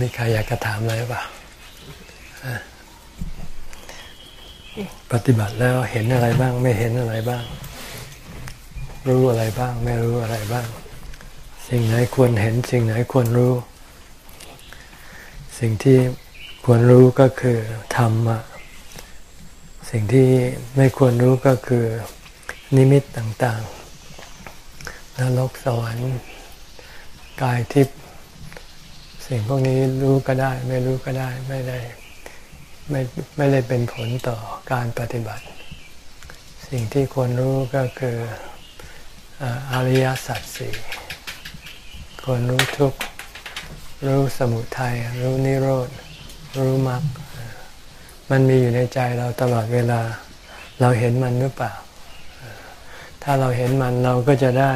มีใครอยากจะถามอะไรป่ะปฏิบัติแล้วเห็นอะไรบ้าง ไม่เห็นอะไรบ้าง รู้อะไรบ้าง ไม่รู้อะไรบ้าง สิ่งไหนควรเห็น สิ่งไหนควรรู้ สิ่งที่ควรรู้ก็คือธรรมะสิ่งที่ไม่ควรรู้ก็คือนิมิตต่างๆนรกสวรรค์กายทิพย์ สิ่งพวกนี้รู้ก็ได้ ไม่รู้ก็ได้ไม่ได้ไม่ไม่ได้เป็นผลต่อการปฏิบัติ สิ่งที่ควรรู้ก็คืออริยสัจสี่ควรรู้ทุกรู้สมุทัยรู้นิโรธ รู้มรรคมันมีอยู่ในใจเราตลอดเวลา เราเห็นมันหรือเปล่า ถ้าเราเห็นมันเราก็จะได้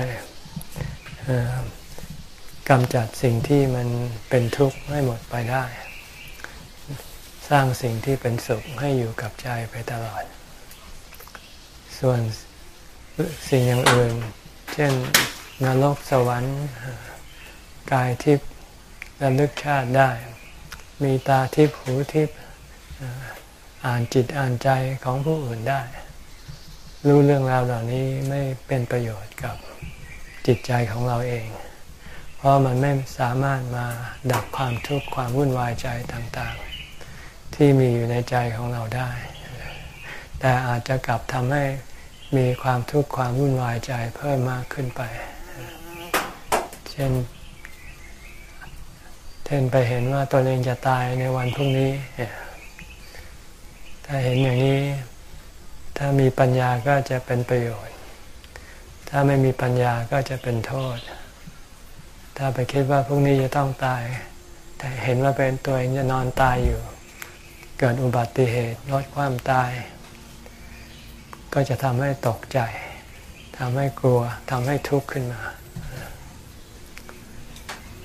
กำจัดสิ่งที่มันเป็นทุกข์ให้หมดไปได้ สร้างสิ่งที่เป็นสุขให้อยู่กับใจไปตลอด ส่วนสิ่งอย่างอื่น เช่นนรกสวรรค์กายทิพย์ระลึกชาติได้ มีตาทิพย์หูทิพย์อ่านจิตอ่านใจของผู้อื่นได้ รู้เรื่องราวเหล่านี้ไม่เป็นประโยชน์กับจิตใจของเราเอง ราะมันไม่สามารถมาดับความทุกข์ความวุ่นวายใจต่างๆ ที่มีอยู่ในใจของเราได้ แต่อาจจะกลับทำให้มีความทุกข์ความวุ่นวายใจเพิ่มมากขึ้นไป เช่นเทนไปเห็นว่าตัวเองจะตายในวันพรุ่งนี้ ถ้าเห็นอย่างนี้ ถ้ามีปัญญาก็จะเป็นประโยชน์ ถ้าไม่มีปัญญาก็จะเป็นโทษ ถ้าไปคิดว่าพรุ่งนี้จะต้องตาย แต่เห็นว่าเป็นตัวเองจะนอนตายอยู่ เกิดอุบัติเหตุลดความตาย ก็จะทำให้ตกใจทำให้กลัวทำให้ทุกข์ขึ้นมา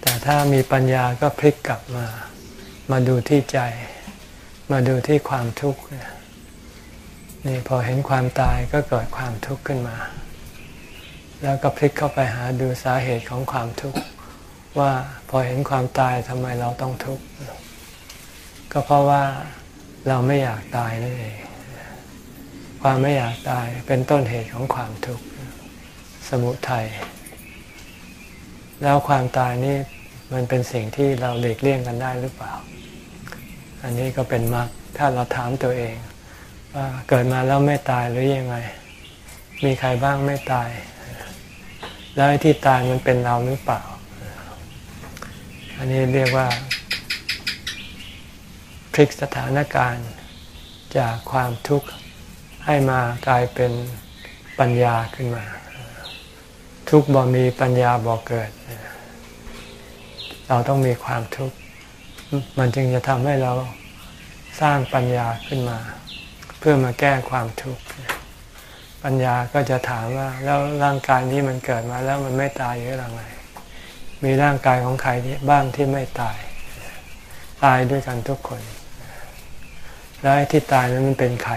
แต่ถ้ามีปัญญาก็พลิกกลับมา มาดูที่ใจ มาดูที่ความทุกข์นี่พอเห็นความตายก็เกิดความทุกข์ขึ้นมา แล้วก็พลิกเข้าไปหาดูสาเหตุของความทุกข์ ว่าพอเห็นความตายทำไมเราต้องทุกข์ก็เพราะว่าเราไม่อยากตายนั่นเองความไม่อยากตายเป็นต้นเหตุของความทุกข์สมุทัยแล้วความตายนี่มันเป็นสิ่งที่เราเลีกเลี่ยงกันได้หรือเปล่า อันนี้ก็เป็นมรรคถ้าเราถามตัวเองว่าเกิดมาแล้วไม่ตายหรือยังไง มีใครบ้างไม่ตาย แล้วที่ตายมันเป็นเราหรือเปล่า อันนี้เรียกว่าพลิกสถานการณ์จากความทุกข์ให้มากลายเป็นปัญญาขึ้นมา ทุกบ่มีปัญญาบ่เกิด เราต้องมีความทุกข์ มันจึงจะทำให้เราสร้างปัญญาขึ้นมา เพื่อมาแก้ความทุกข์ ปัญญาก็จะถามว่า แล้วร่างกายนี้มันเกิดมาแล้วมันไม่ตายหรือไง มีร่างกายของใครบ้างที่ไม่ตาย ตายด้วยกันทุกคน แล้วที่ตายนั้นมันเป็นใคร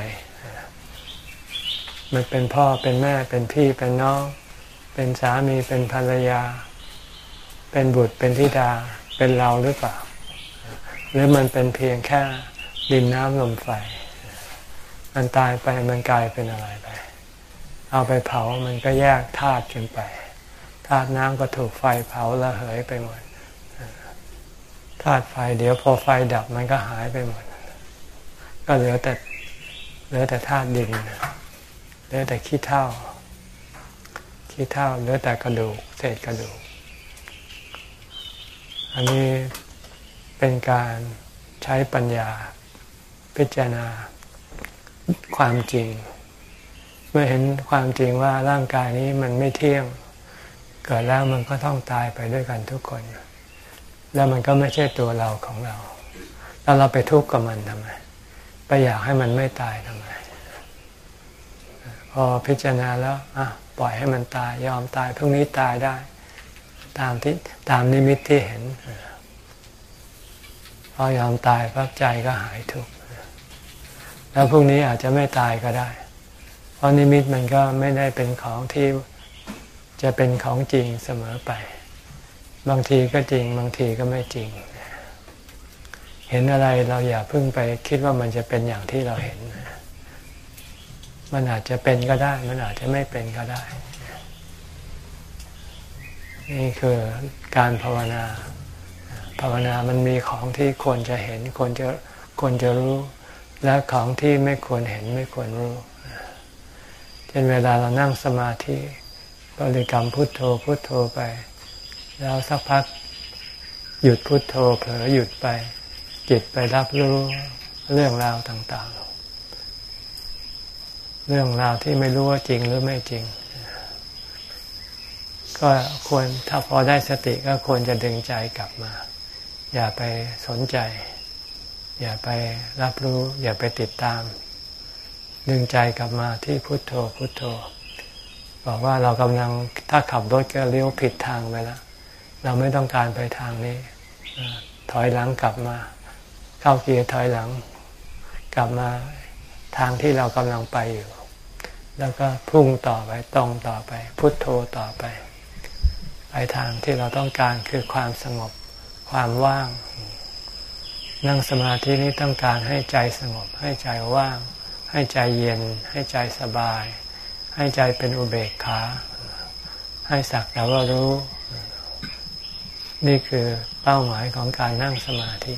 มันเป็นพ่อเป็นแม่เป็นพี่เป็นน้อง เป็นสามีเป็นภรรยา เป็นบุตรเป็นธิดาเป็นเราหรือเปล่า หรือมันเป็นเพียงแค่ดินน้ำลมไฟ มันตายไปมันกลายเป็นอะไรไป เอาไปเผามันก็แยกธาตุกันไปาตุน้ำก็ถูกไฟเผาละเหยไปหมดธาตุไฟเดี๋ยวพอไฟดับมันก็หายไปหมด ก็เหลือแต่เหลือแต่ธาตุดินเหลือแต่ขี้เท่าขี้เท่าเหลือแต่กระดูกเศษกระดูก อันนี้เป็นการใช้ปัญญาพิจารณาความจริง เมื่อเห็นความจริงว่าร่างกายนี้มันไม่เที่ยง เกิดแล้วมันก็ต้องตายไปด้วยกันทุกคน แล้วมันก็ไม่ใช่ตัวเราของเรา แล้วเราไปทุกข์กับมันทำไม ไปอยากให้มันไม่ตายทำไม พอพิจารณาแล้วอะปล่อยให้มันตายยอมตายพรุ่งนี้ตายได้ ตามที่ตามนิมิตที่เห็นพอยอมตายพับใจก็หายทุกข์แล้วพรุ่งนี้อาจจะไม่ตายก็ได้ เพราะนิมิตมันก็ไม่ได้เป็นของที่ จะเป็นของจริงเสมอไป บางทีก็จริง บางทีก็ไม่จริง เห็นอะไรเราอย่าเพิ่งไปคิดว่ามันจะเป็นอย่างที่เราเห็น มันอาจจะเป็นก็ได้ มันอาจจะไม่เป็นก็ได้ นี่คือการภาวนา ภาวนามันมีของที่ควรจะเห็นควรจะควรจะรู้ และของที่ไม่ควรเห็นไม่ควรรู้เช่นเวลาเรานั่งสมาธิ บริกรรมพุทโธพุทโธไป แล้วสักพัก หยุดพุทโธเผลอหยุดไป จิตไปรับรู้เรื่องราวต่าง ๆ เรื่องราวที่ไม่รู้ว่าจริงหรือไม่จริง ก็ควรถ้าพอได้สติก็ควรจะดึงใจกลับมา อย่าไปสนใจ อย่าไปรับรู้ อย่าไปติดตาม ดึงใจกลับมาที่พุทโธพุทโธ บอกว่าเรากำลังถ้าขับรถก็เลี้ยวผิดทางไปแล้ว เราไม่ต้องการไปทางนี้ ถอยหลังกลับมา เข้าเกียร์ถอยหลัง กลับมาทางที่เรากำลังไปอยู่ แล้วก็พุ่งต่อไปตรงต่อไป พุทโธต่อไป ไปทางที่เราต้องการคือความสงบความว่าง นั่งสมาธินี้ต้องการให้ใจสงบ ให้ใจว่าง ให้ใจเย็น ให้ใจสบาย ให้ใจเป็นอุเบกขา ให้สักแต่ว่ารู้ นี่คือเป้าหมายของการนั่งสมาธิ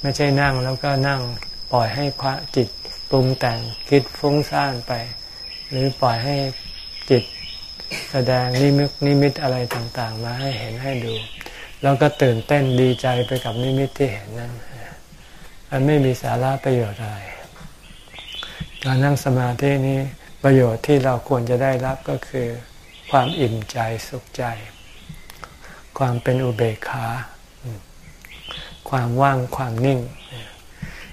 ไม่ใช่นั่งแล้วก็นั่งปล่อยให้ควจิตปรุงแต่งคิดฟุ้งซ่านไป หรือปล่อยให้จิตแสดงนิมิตนิมิตอะไรต่างๆ มาให้เห็นให้ดู แล้วก็ตื่นเต้นดีใจไปกับนิมิตที่เห็นนั้นมันไม่มีสาระประโยชน์อะไรการนั่งสมาธินี้ ประโยชน์ที่เราควรจะได้รับก็คือ ความอิ่มใจสุขใจ ความเป็นอุเบกขา ความว่างความนิ่ง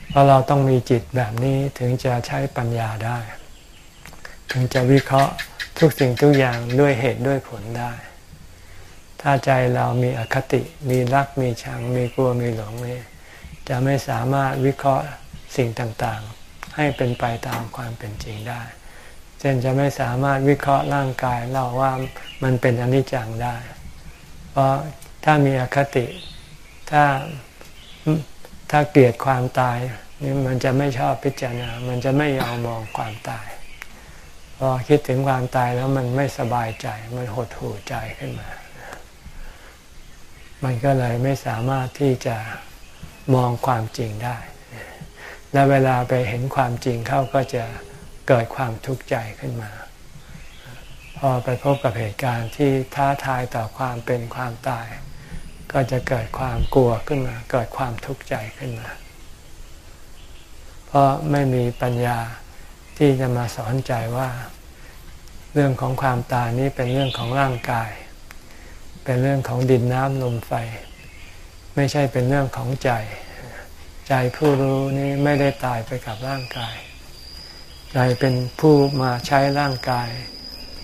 เพราะเราต้องมีจิตแบบนี้ถึงจะใช้ปัญญาได้ ถึงจะวิเคราะห์ทุกสิ่งทุกอย่างด้วยเหตุด้วยผลได้ ถ้าใจเรามีอคติ มีรักมีชัง มีกลัวมีหลงนี่จะไม่สามารถวิเคราะห์สิ่งต่างๆ ให้เป็นไปตามความเป็นจริงได้ ช่นจะไม่สามารถวิเคราะห์ร่างกายเราว่ามันเป็นอนิจจังได้ เพราะถ้ามีอคติ ถ้าถ้าเกลียดความตายนี่มันจะไม่ชอบพิจารณา มันจะไม่ยอมมองความตาย พอคิดถึงความตายแล้วมันไม่สบายใจ มันหดหู่ใจขึ้นมา มันก็เลยไม่สามารถที่จะมองความจริงได้ และเวลาไปเห็นความจริงเข้าก็จะ เกิดความทุกข์ใจขึ้นมา พอไปพบกับเหตุการณ์ที่ท้าทายต่อความเป็นความตาย ก็จะเกิดความกลัวขึ้นมา เกิดความทุกข์ใจขึ้นมา เพราะไม่มีปัญญาที่จะมาสอนใจว่า เรื่องของความตายนี้เป็นเรื่องของร่างกาย เป็นเรื่องของดินน้ำลมไฟ ไม่ใช่เป็นเรื่องของใจ ใจผู้รู้นี้ไม่ได้ตายไปกับร่างกาย ใจเป็นผู้มาใช้ร่างกาย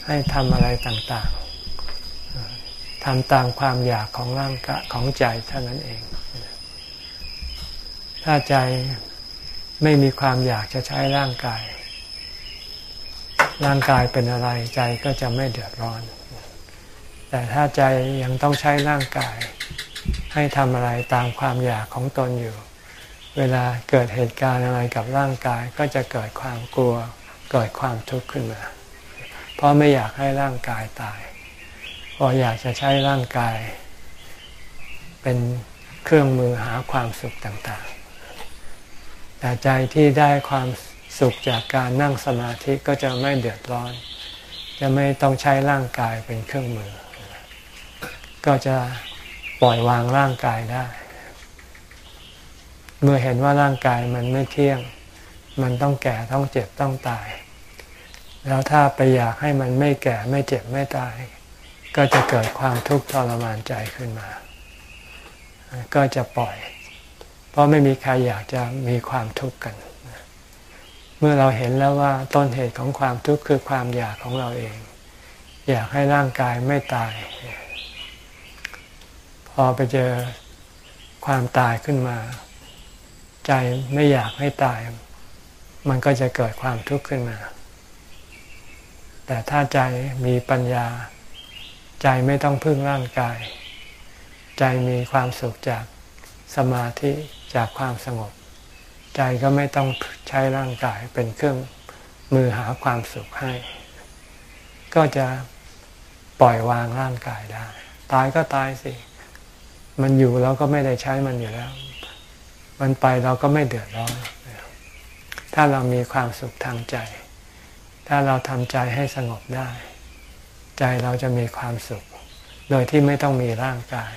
ให้ทำอะไรต่างๆทำตามความอยากของร่างกายของใจเท่านั้นเอง ถ้าใจไม่มีความอยากจะใช้ร่างกาย ร่างกายเป็นอะไรใจก็จะไม่เดือดร้อน แต่ถ้าใจยังต้องใช้ร่างกาย ให้ทำอะไรตามความอยากของตนอยู่ เวลาเกิดเหตุการณ์อะไรกับร่างกายก็จะเกิดความกลัว เกิดความทุกข์ขึ้นมา เพราะไม่อยากให้ร่างกายตายเพราะอยากจะใช้ร่างกาย เป็นเครื่องมือหาความสุขต่างๆ แต่ใจที่ได้ความสุขจากการนั่งสมาธิก็จะไม่เดือดร้อน จะไม่ต้องใช้ร่างกายเป็นเครื่องมือ ก็จะปล่อยวางร่างกายได้ เมื่อเห็นว่าร่างกายมันไม่เที่ยง มันต้องแก่ต้องเจ็บต้องตาย แล้วถ้าไปอยากให้มันไม่แก่ไม่เจ็บไม่ตาย ก็จะเกิดความทุกข์ทรมานใจขึ้นมา ก็จะปล่อย เพราะไม่มีใครอยากจะมีความทุกข์กัน เมื่อเราเห็นแล้วว่าต้นเหตุของความทุกข์คือความอยากของเราเอง อยากให้ร่างกายไม่ตาย พอไปเจอความตายขึ้นมา ใจไม่อยากให้ตาย มันก็จะเกิดความทุกข์ขึ้นมา แต่ถ้าใจมีปัญญา ใจไม่ต้องพึ่งร่างกาย ใจมีความสุขจากสมาธิจากความสงบ ใจก็ไม่ต้องใช้ร่างกายเป็นเครื่องมือหาความสุขให้ ก็จะปล่อยวางร่างกายได้ ตายก็ตายสิ มันอยู่เราก็ไม่ได้ใช้มันอยู่แล้ว มันไปเราก็ไม่เดือดร้อน ถ้าเรามีความสุขทางใจ ถ้าเราทำใจให้สงบได้ ใจเราจะมีความสุข โดยที่ไม่ต้องมีร่างกาย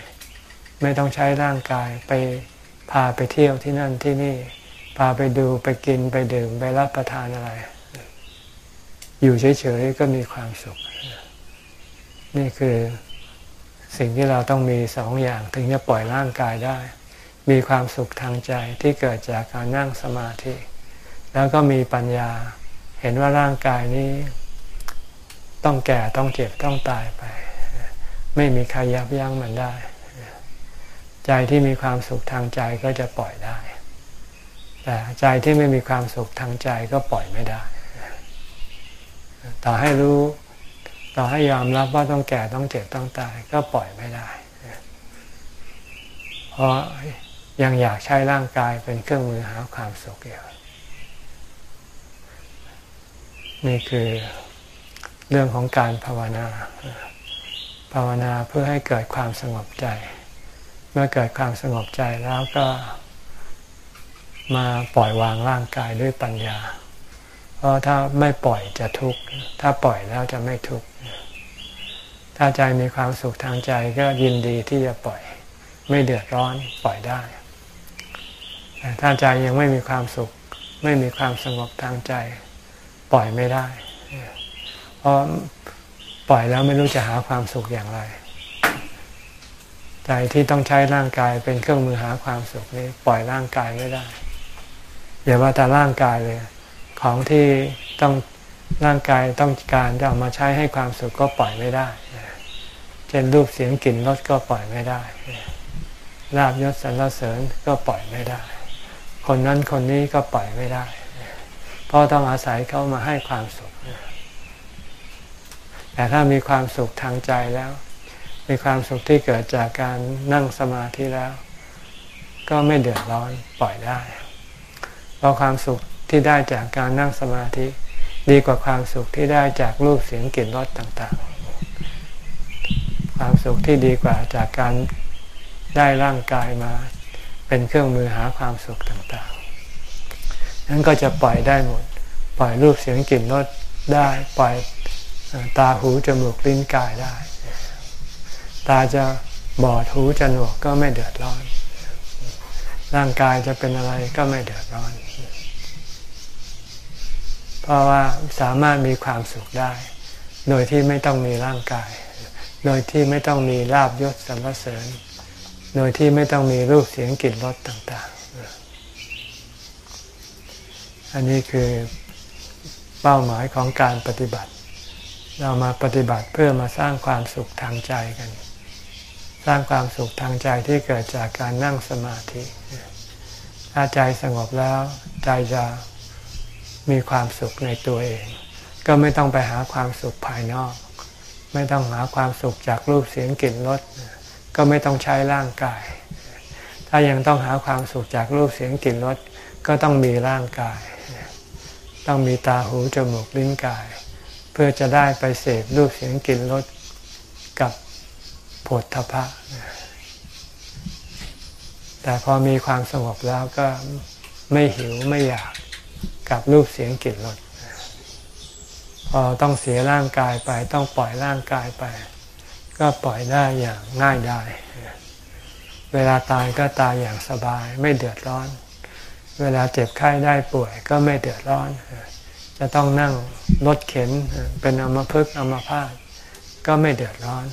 ไม่ต้องใช้ร่างกายไปพาไปเที่ยวที่นั่นที่นี่ พาไปดูไปกินไปดื่มไปรับประทานอะไร อยู่เฉยๆก็มีความสุข นี่คือสิ่งที่เราต้องมีสองอย่างถึงจะปล่อยร่างกายได้ มีความสุขทางใจที่เกิดจากการนั่งสมาธิ แล้วก็มีปัญญาเห็นว่าร่างกายนี้ ต้องแก่ต้องเจ็บต้องตายไป ไม่มีใครยับยั้งมันได้ ใจที่มีความสุขทางใจก็จะปล่อยได้ แต่ใจที่ไม่มีความสุขทางใจก็ปล่อยไม่ได้ ต่อให้รู้ต่อให้ยอมรับว่าต้องแก่ต้องเจ็บต้องตาย ก็ปล่อยไม่ได้ เพราะ ยังอยากใช้ร่างกายเป็นเครื่องมือหาความสุขอยู่นี่คือเรื่องของการภาวนา ภาวนาเพื่อให้เกิดความสงบใจ เมื่อเกิดความสงบใจแล้วก็มาปล่อยวางร่างกายด้วยปัญญา เพราะถ้าไม่ปล่อยจะทุกข์ ถ้าปล่อยแล้วจะไม่ทุกข์ ถ้าใจมีความสุขทางใจก็ยินดีที่จะปล่อย ไม่เดือดร้อนปล่อยได้ ถ้าใจยังไม่มีความสุข ไม่มีความสงบทางใจ ปล่อยไม่ได้ เพราะปล่อยแล้วไม่รู้จะหาความสุขอย่างไร ใจที่ต้องใช้ร่างกายเป็นเครื่องมือหาความสุขนี้ปล่อยร่างกายไม่ได้ อย่าว่าแต่ร่างกายเลย ของที่ต้องร่างกายต้องการจะเอามาใช้ให้ความสุขก็ปล่อยไม่ได้ เช่นรูปเสียงกลิ่นรสก็ปล่อยไม่ได้ลาบยศสรรเสริญก็ปล่อยไม่ได้ คนนั้นคนนี้ก็ปล่อยไม่ได้ เพราะต้องอาศัยเขามาให้ความสุข แต่ถ้ามีความสุขทางใจแล้ว มีความสุขที่เกิดจากการนั่งสมาธิแล้ว ก็ไม่เดือดร้อนปล่อยได้ เพราะความสุขที่ได้จากการนั่งสมาธิ ดีกว่าความสุขที่ได้จากรูปเสียงกลิ่นรสต่างๆ ความสุขที่ดีกว่าจากการได้ร่างกายมา เป็นเครื่องมือหาความสุขต่างๆนั้นก็จะปล่อยได้หมด ปล่อยรูปเสียงกลิ่นรสได้ ปล่อยตาหูจมูกลิ้นกายได้ ตาจะบอดหูจะหนวกก็ไม่เดือดร้อน ร่างกายจะเป็นอะไรก็ไม่เดือดร้อน เพราะว่าสามารถมีความสุขได้ โดยที่ไม่ต้องมีร่างกาย โดยที่ไม่ต้องมีลาบยศสรรเสริญ โดยที่ไม่ต้องมีรูปเสียงกลิ่นรสต่าง ๆ อันนี้คือเป้าหมายของการปฏิบัติ เรามาปฏิบัติเพื่อมาสร้างความสุขทางใจกัน สร้างความสุขทางใจที่เกิดจากการนั่งสมาธิ ถ้าใจสงบแล้วใจจะมีความสุขในตัวเอง ก็ไม่ต้องไปหาความสุขภายนอก ไม่ต้องหาความสุขจากรูปเสียงกลิ่นรส ก็ไม่ต้องใช้ร่างกาย ถ้ายังต้องหาความสุขจากรูปเสียงกลิ่นรสก็ต้องมีร่างกาย ต้องมีตาหูจมูกลิ้นกาย เพื่อจะได้ไปเสพรูปเสียงกลิ่นรสกับผลทพะ แต่พอมีความสงบแล้วก็ไม่หิวไม่อยากกับรูปเสียงกลิ่นรสพอต้องเสียร่างกายไปต้องปล่อยร่างกายไป ก็ปล่อยได้อย่างง่ายได้ เวลาตายก็ตายอย่างสบายไม่เดือดร้อน เวลาเจ็บไข้ได้ป่วยก็ไม่เดือดร้อน จะต้องนั่งรถเข็นเป็นอมพึกอมพาตก็ไม่เดือดร้อน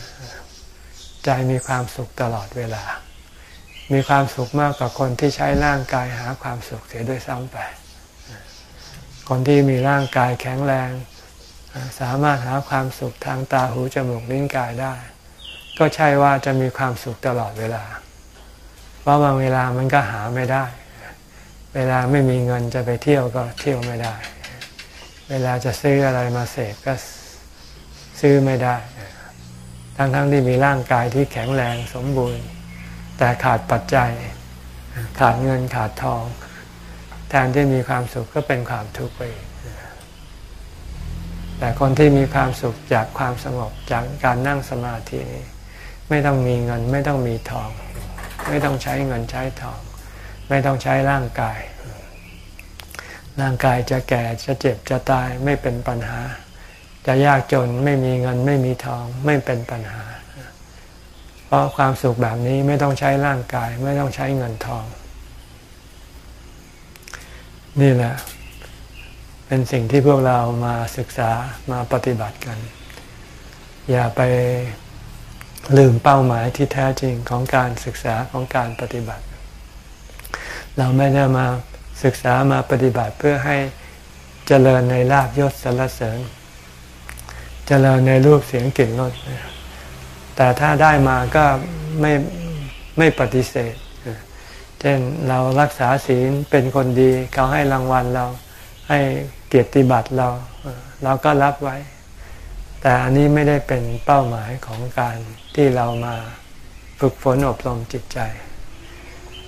ใจมีความสุขตลอดเวลา มีความสุขมากกว่าคนที่ใช้ร่างกายหาความสุขเสียด้วยซ้ำไป คนที่มีร่างกายแข็งแรงสามารถหาความสุขทางตาหูจมูกลิ้นกายได้ ก็ใช่ว่าจะมีความสุขตลอดเวลา เพราะบางเวลามันก็หาไม่ได้ เวลาไม่มีเงินจะไปเที่ยวก็เที่ยวไม่ได้ เวลาจะซื้ออะไรมาเสพก็ซื้อไม่ได้ ทั้งๆทที่มีร่างกายที่แข็งแรงสมบูรณ์ แต่ขาดปัจจัย ขาดเงินขาดทอง แทนที่มีความสุขก็เป็นความทุกข์ไปแต่คนที่มีความสุขจากความสงบจากการนั่งสมาธินี้ ไม่ต้องมีเงิน ไม่ต้องมีทอง ไม่ต้องใช้เงินใช้ทอง ไม่ต้องใช้ร่างกาย ร่างกายจะแก่จะเจ็บจะตายไม่เป็นปัญหา จะยากจนไม่มีเงินไม่มีทองไม่เป็นปัญหา เพราะความสุขแบบนี้ไม่ต้องใช้ร่างกาย ไม่ต้องใช้เงินทอง นี่แหละเป็นสิ่งที่พวกเรามาศึกษามาปฏิบัติกัน อย่าไป ลืมเป้าหมายที่แท้จริงของการศึกษาของการปฏิบัติ เราไม่ได้มาศึกษามาปฏิบัติเพื่อให้เจริญในลาบยศสรรเสริญ เจริญในรูปเสียงกลิ่นรสแต่ถ้าได้มาก็ไม่ไม่ปฏิเสธ เช่นเรารักษาศีลเป็นคนดีเขาให้รางวัลเราให้เกียรติบัตรเรา เราก็รับไว้ แต่อันนี้ไม่ได้เป็นเป้าหมายของการ ที่เรามาฝึกฝนอบรมจิตใจ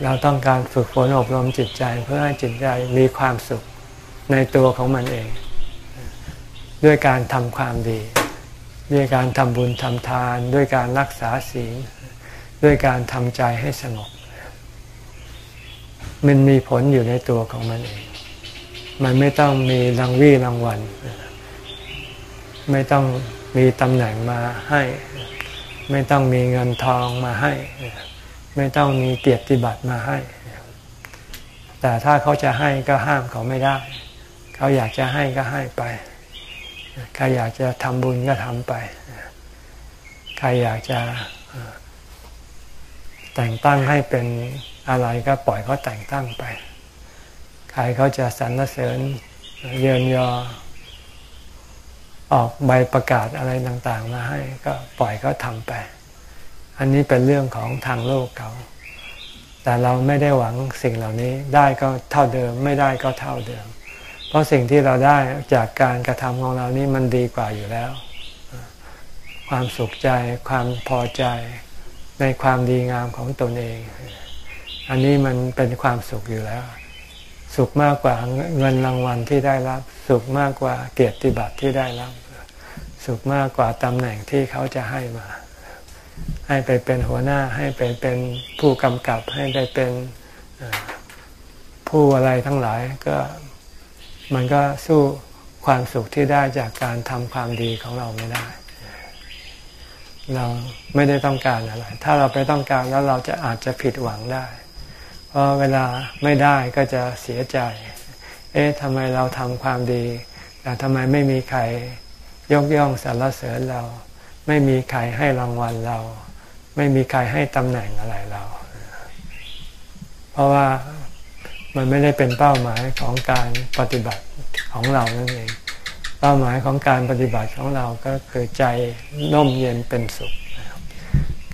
เราต้องการฝึกฝนอบรมจิตใจ เพื่อให้จิตใจมีความสุขในตัวของมันเอง ด้วยการทำความดี ด้วยการทำบุญทำทาน ด้วยการรักษาศีล ด้วยการทำใจให้สงบมันมีผลอยู่ในตัวของมันเอง มันไม่ต้องมีรางวี่รางวัล ไม่ต้องมีตำแหน่งมาให้ ไม่ต้องมีเงินทองมาให้ ไม่ต้องมีเกียรติบัตรมาให้ แต่ถ้าเขาจะให้ก็ห้ามเขาไม่ได้ เขาอยากจะให้ก็ให้ไป ใครอยากจะทำบุญก็ทำไป ใครอยากจะแต่งตั้งให้เป็นอะไรก็ปล่อยเขาแต่งตั้งไป ใครเขาจะสรรเสริญเยินยอ ออกใบประกาศอะไรต่างๆ มาให้ก็ปล่อยเขาทำไป อันนี้เป็นเรื่องของทางโลกเขาแต่เราไม่ได้หวังสิ่งเหล่านี้ได้ก็เท่าเดิมไม่ได้ก็เท่าเดิม เพราะสิ่งที่เราได้จากการกระทำของเรานี้มันดีกว่าอยู่แล้ว ความสุขใจความพอใจในความดีงามของตนเอง อันนี้มันเป็นความสุขอยู่แล้ว สุขมากกว่าเงินรางวัลที่ได้รับ สุขมากกว่าเกียรติบัตรที่ได้รับ สุขมากกว่าตำแหน่งที่เขาจะให้มา ให้ไปเป็นหัวหน้าให้ไปเป็นผู้กำกับให้ไปเป็นผู้อะไรทั้งหลายก็มันก็สู้ความสุขที่ได้จากการทำความดีของเราไม่ได้ เราไม่ได้ต้องการอะไร ถ้าเราไปต้องการแล้วเราจะอาจจะผิดหวังได้ เพราะเวลาไม่ได้ก็จะเสียใจ เอ๊ะทำไมเราทำความดี แต่ทำไมไม่มีใคร ยกย่องสรรเสริญเรา ไม่มีใครให้รางวัลเรา ไม่มีใครให้ตำแหน่งอะไรเรา เพราะว่ามันไม่ได้เป็นเป้าหมายของการปฏิบัติของเรานั่นเอง เป้าหมายของการปฏิบัติของเราก็คือใจน่มเย็นเป็นสุข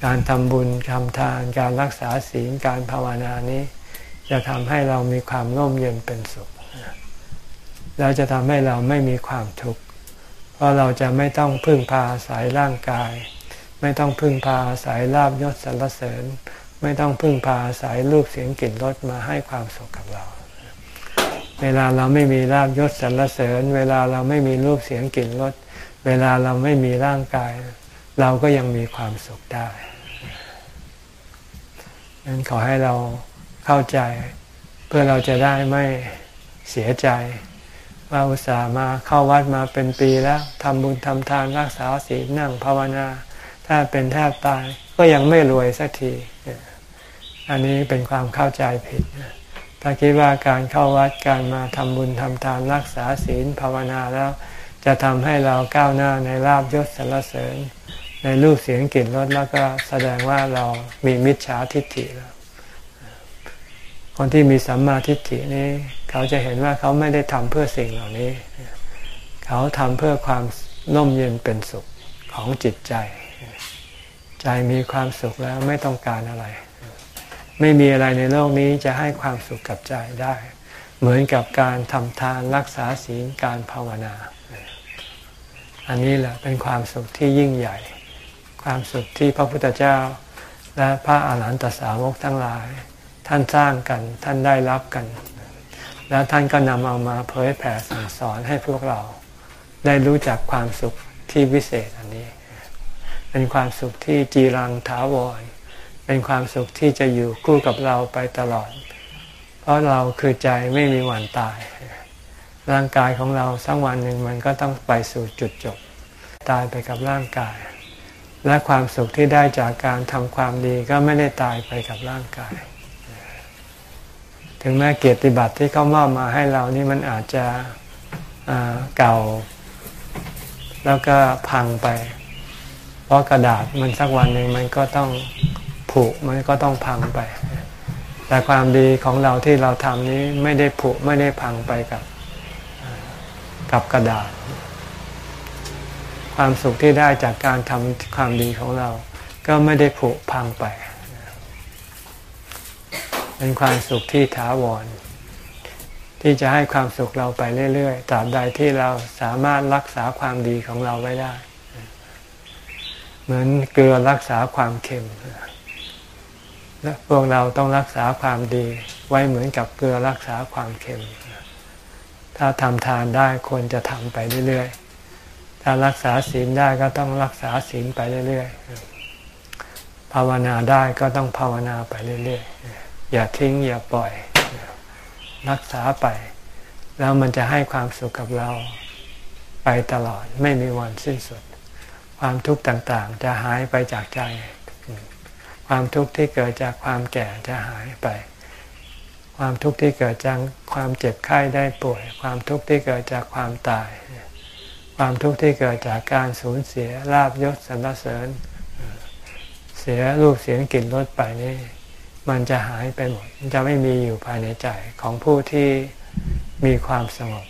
การทำบุญทำทาน การรักษาศีลการภาวนานี้ จะทำให้เรามีความร่มเย็นเป็นสุขเราจะทำให้เราไม่มีความทุกข์ เพราะเราจะไม่ต้องพึ่งพาอาศัยร่างกาย ไม่ต้องพึ่งพาอาศัยลาบยศสรรเสริญ ไม่ต้องพึ่งพาอาศัยรูปเสียงกลิ่นรสมาให้ความสุขกับเรา เวลาเราไม่มีลาบยศสรรเสริญ เวลาเราไม่มีรูปเสียงกลิ่นรสเวลาเราไม่มีร่างกาย เราก็ยังมีความสุขได้นั้นขอให้เราเข้าใจ เพื่อเราจะได้ไม่เสียใจ ว่าอุตส่าห์มาเข้าวัดมาเป็นปีแล้วทำบุญทำทานรักษาศีลนั่งภาวนา ถ้าเป็นแทบตายก็ยังไม่รวยสักที อันนี้เป็นความเข้าใจผิด ถ้าคิดว่าการเข้าวัดการมาทำบุญทำทานรักษาศีลภาวนาแล้ว จะทำให้เราก้าวหน้าในลาบยศสรรเสริญ ในรูปเสียงกลิ่นรสแล้วก็แสดงว่าเรามีมิจฉาทิฏฐิแล้ว คนที่มีสัมมาทิฏฐินี้ เขาจะเห็นว่าเขาไม่ได้ทำเพื่อสิ่งเหล่านี้ เขาทำเพื่อความร่มเย็นเป็นสุขของจิตใจ ใจมีความสุขแล้วไม่ต้องการอะไร ไม่มีอะไรในโลกนี้จะให้ความสุขกับใจได้ เหมือนกับการทำทานรักษาศีลการภาวนา อันนี้แหละเป็นความสุขที่ยิ่งใหญ่ ความสุขที่พระพุทธเจ้า และพระอาหารหันตสาวกทั้งหลาย ท่านสร้างกันท่านได้รับกัน แล้วท่านก็นำเอามาเผยแผ่สั่งสอนให้พวกเรา ได้รู้จักความสุขที่วิเศษอันนี้ เป็นความสุขที่จีรังถาวร เป็นความสุขที่จะอยู่คู่กับเราไปตลอด เพราะเราคือใจไม่มีวันตาย ร่างกายของเราสักวันหนึ่งมันก็ต้องไปสู่จุดจบ ตายไปกับร่างกาย และความสุขที่ได้จากการทำความดีก็ไม่ได้ตายไปกับร่างกาย ถึงแม้เกียรติบัตรที่เขามอบมาให้เรานี่มันอาจจะเก่า แล้วก็พังไป เพราะกระดาษมันสักวันหนึ่งมันก็ต้องผุมันก็ต้องพังไป แต่ความดีของเราที่เราทำนี้ไม่ได้ผุไม่ได้พังไปกับกับกระดาษ ความสุขที่ได้จากการทำความดีของเรา ก็ไม่ได้ผุพังไป เป็นความสุขที่ถาวร ที่จะให้ความสุขเราไปเรื่อยๆตราบใดที่เราสามารถรักษาความดีของเราไว้ได้ เหมือนเกลือรักษาความเค็มและพวกเราต้องรักษาความดีไว้เหมือนกับเกลือรักษาความเค็ม ถ้าทำทานได้ควรจะทำไปเรื่อยๆ ถ้ารักษาศีลได้ก็ต้องรักษาศีลไปเรื่อยๆ ภาวนาได้ก็ต้องภาวนาไปเรื่อยๆ อย่าทิ้งอย่าปล่อย รักษาไป แล้วมันจะให้ความสุขกับเราไปตลอดไม่มีวันสิ้นสุด ความทุกข์ต่างๆ จะหายไปจากใจ ความทุกข์ที่เกิดจากความแก่จะหายไป ความทุกข์ที่เกิดจากความเจ็บไข้ได้ป่วย ความทุกข์ที่เกิดจากความตาย ความทุกข์ที่เกิดจากการสูญเสียลาบยศสรรเสริญ เสียรูปเสียงกลิ่นรสไปนี่ มันจะหายไปหมดมันจะไม่มีอยู่ภายในใจของผู้ที่มีความสงบ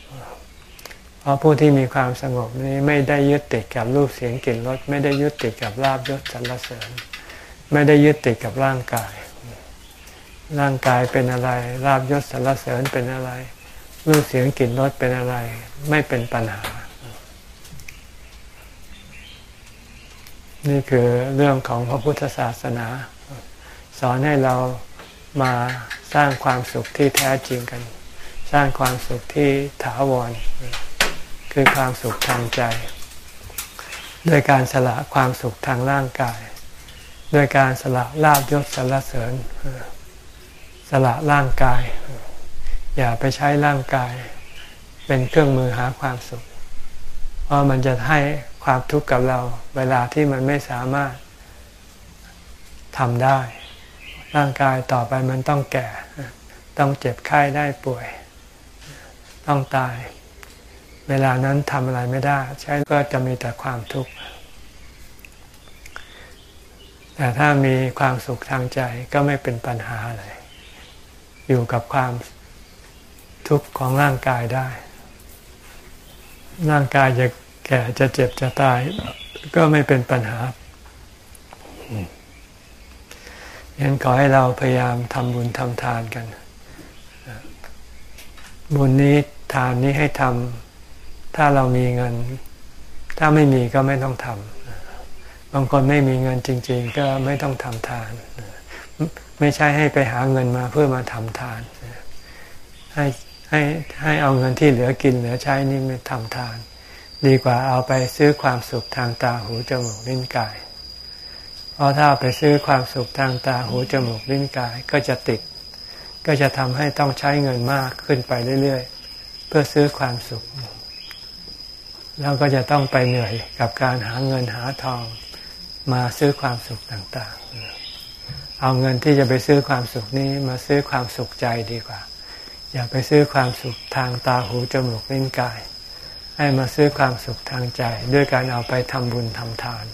เพราะผู้ที่มีความสงบนี้ไม่ได้ยึดติดกับรูปเสียงกลิ่นรสไม่ได้ยึดติดกับลาบยศสรรเสริญ ไม่ได้ยึดติดกับร่างกาย ร่างกายเป็นอะไรราบยศสารเสริญเป็นอะไร รูปเสียงกลิ่นรสเป็นอะไร ไม่เป็นปัญหา นี่คือเรื่องของพระพุทธศาสนา สอนให้เรามาสร้างความสุขที่แท้จริงกัน สร้างความสุขที่ถาวร คือความสุขทางใจ ด้วยการสละความสุขทางร่างกาย ด้วยการสละลาบยศสารเสริญ สละร่างกาย อย่าไปใช้ร่างกาย เป็นเครื่องมือหาความสุข เพราะมันจะให้ความทุกข์กับเรา เวลาที่มันไม่สามารถทำได้ ร่างกายต่อไปมันต้องแก่ ต้องเจ็บไข้ได้ป่วย ต้องตาย เวลานั้นทำอะไรไม่ได้ ใช้ก็จะมีแต่ความทุกข์ แต่ถ้ามีความสุขทางใจก็ไม่เป็นปัญหาอะไร อยู่กับความทุกข์ของร่างกายได้ ร่างกายจะแก่จะเจ็บจะตาย ก็ไม่เป็นปัญหา ยังขอให้เราพยายามทำบุญทำทานกัน บุญนี้ทานนี้ให้ทำถ้าเรามีเงิน ถ้าไม่มีก็ไม่ต้องทำบางคนไม่มีเงินจริง ๆ ก็ไม่ต้องทำทาน ไม่ใช่ให้ไปหาเงินมาเพื่อมาทำทาน ให้ให้ให้เอาเงินที่เหลือกินเหลือใช้นี่มาทำทาน ดีกว่าเอาไปซื้อความสุขทางตาหูจมูกลิ้นกาย เพราะถ้าไปซื้อความสุขทางตาหูจมูกลิ้นกายก็จะติด ก็จะทำให้ต้องใช้เงินมากขึ้นไปเรื่อยๆ เพื่อซื้อความสุข แล้วก็จะต้องไปเหนื่อยกับการหาเงินหาทองมาซื้อความสุขต่างๆ เอาเงินที่จะไปซื้อความสุขนี้มาซื้อความสุขใจดีกว่า อย่าไปซื้อความสุขทางตาหูจมูกลิ้นกาย ให้มาซื้อความสุขทางใจ ด้วยการเอาไปทำบุญทำทาน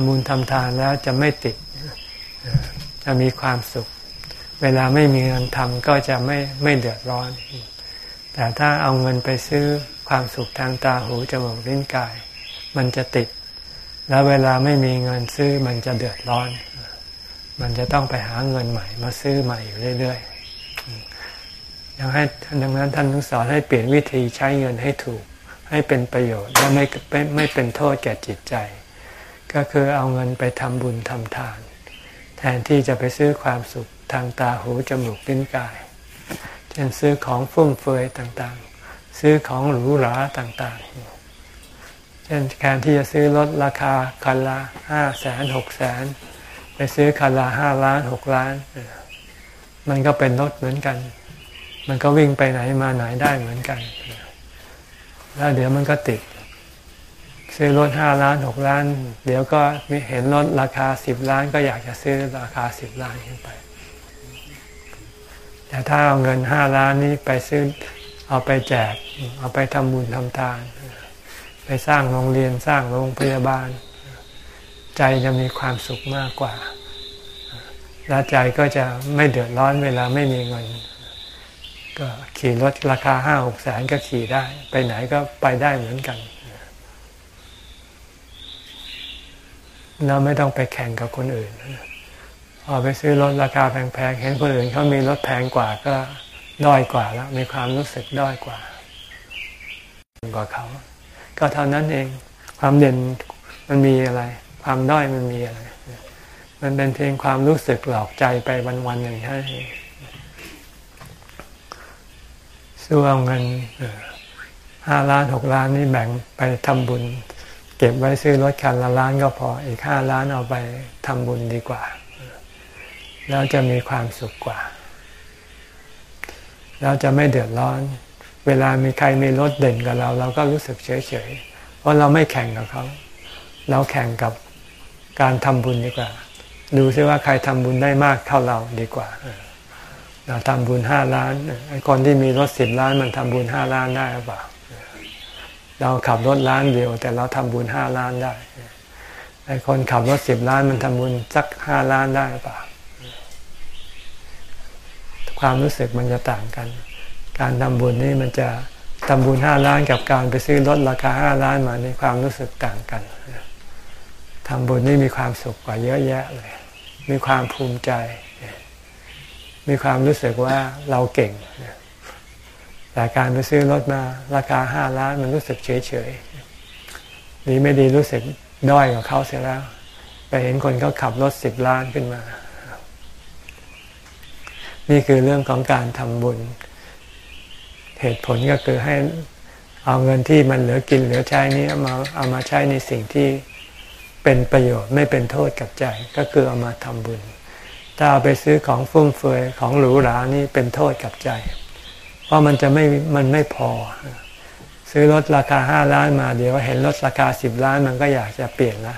ำบุญทำทานแล้วจะไม่ติด จะมีความสุข เวลาไม่มีเงินทำก็จะไม่ไม่เดือดร้อน แต่ถ้าเอาเงินไปซื้อความสุขทางตาหูจมูกลิ้นกาย มันจะติด แล้วเวลาไม่มีเงินซื้อมันจะเดือดร้อน มันจะต้องไปหาเงินใหม่ มาซื้อใหม่อยู่เรื่อยๆยังให้ดังนั้นท่านทั้งสอนให้เปลี่ยนวิธีใช้เงินให้ถูก ให้เป็นประโยชน์และไม่ไม่เป็นโทษแก่จิตใจ ก็คือเอาเงินไปทำบุญทำทาน แทนที่จะไปซื้อความสุขทางตาหูจมูกลิ้นกาย เช่นซื้อของฟุ่มเฟือยต่างๆ ซื้อของหรูหราต่างๆ เช่นแทนที่จะซื้อรถราคาคันละห้าแสนหกแสนไปซื้อคันละห้าล้านหกล้าน มันก็เป็นรถเหมือนกัน มันก็วิ่งไปไหนมาไหนได้เหมือนกัน แล้วเดี๋ยวมันก็ติด ซื้อรถห้าล้านหกล้าน เดี๋ยวก็เห็นรถราคาสิบล้าน ก็อยากจะซื้อราคาสิบล้านขึ้นไป แต่ถ้าเอาเงินห้าล้านนี้ไปซื้อเอาไปแจก เอาไปทำบุญทำทาน ไปสร้างโรงเรียนสร้างโรงพยาบาล ใจจะมีความสุขมากกว่า และใจก็จะไม่เดือดร้อนเวลาไม่มีเงิน ก็ขี่รถราคาห้าหกแสนก็ขี่ได้ ไปไหนก็ไปได้เหมือนกัน เราไม่ต้องไปแข่งกับคนอื่นพอไปซื้อรถราคาแพงๆ เห็นคนอื่นเขามีรถแพงกว่าก็ด้อยกว่าแล้ว มีความรู้สึกด้อยกว่า กว่าเขา ก็เท่านั้นเอง ความเด่นมันมีอะไร ความด้อยมันมีอะไร มันเป็นเพียงความรู้สึกหลอกใจไปวันๆหนึ่งใช่สู้เอาเงินห้าล้านหกล้านนี่แบ่งไปทำบุญ ก็บไว้ซื้อรถคันละล้านก็พออีกห้าล้านเอาไปทำบุญดีกว่า แล้วจะมีความสุขกว่า แล้วจะไม่เดือดร้อน เวลามีใครมีรถเด่นกับเรา เราก็รู้สึกเฉยเฉยเพราะเราไม่แข่งกับเขา เราแข่งกับการทำบุญดีกว่า ดูซิว่าใครทำบุญได้มากเท่าเราดีกว่า เราทำบุญห้าล้านไอ้คนที่มีรถสิบล้านมันทำบุญห้าล้านได้หรือเปล่า เราขับรถล้านเดียว แต่เราทำบุญห้าล้านได้ไอ้คนขับรถสิบล้านมันทำบุญสักห้าล้านได้ป่ะความรู้สึกมันจะต่างกัน การทำบุญนี่มันจะทำบุญห้าล้านกับการไปซื้อรถราคาห้าล้านมาในความรู้สึกต่างกันทำบุญนี่มีความสุขกว่าเยอะแยะเลย มีความภูมิใจ มีความรู้สึกว่าเราเก่ง แต่การไปซื้อรถมาราคาห้าล้านมันรู้สึกเฉยเฉยดีไม่ดีรู้สึกด้อยกว่าเขาเสียแล้ว ไปเห็นคนเขาขับรถสิบล้านขึ้นมา นี่คือเรื่องของการทำบุญ เหตุผลก็คือให้เอาเงินที่มันเหลือกินเหลือใช้นี้เอามาเอามาใช้ในสิ่งที่เป็นประโยชน์ไม่เป็นโทษกับใจก็คือเอามาทำบุญ ถ้าเอาไปซื้อของฟุ่มเฟือยของหรูหรานี่เป็นโทษกับใจ เพราะมันจะไม่มันไม่พอ ซื้อรถราคาห้าล้านมาเดี๋ยวเห็นรถราคาสิบล้านมันก็อยากจะเปลี่ยนละ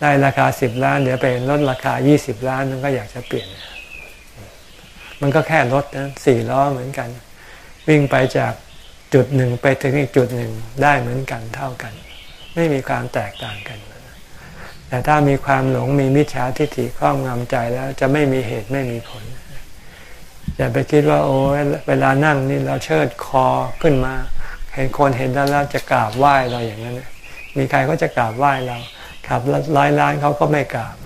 ได้ราคาสิบล้าน เดี๋ยวไปเห็นรถราคายี่สิบล้านมันก็อยากจะเปลี่ยน มันก็แค่รถนะสี่ล้อเหมือนกัน วิ่งไปจากจุดหนึ่งไปถึงอีกจุดหนึ่งได้เหมือนกันเท่ากัน ไม่มีความแตกต่างกัน แต่ถ้ามีความหลงมีมิจฉาทิฏฐิครอบงำใจแล้วจะไม่มีเหตุไม่มีผล อย่าไปคิดว่า โอ้เวลานั่งนี่เราเชิดคอขึ้นมา เห็นคนเห็นแล้วจะกราบไหว้เราอย่างนั้นมีใครก็จะกราบไหว้เราขับร้อยล้านเขาก็ไม่กราบ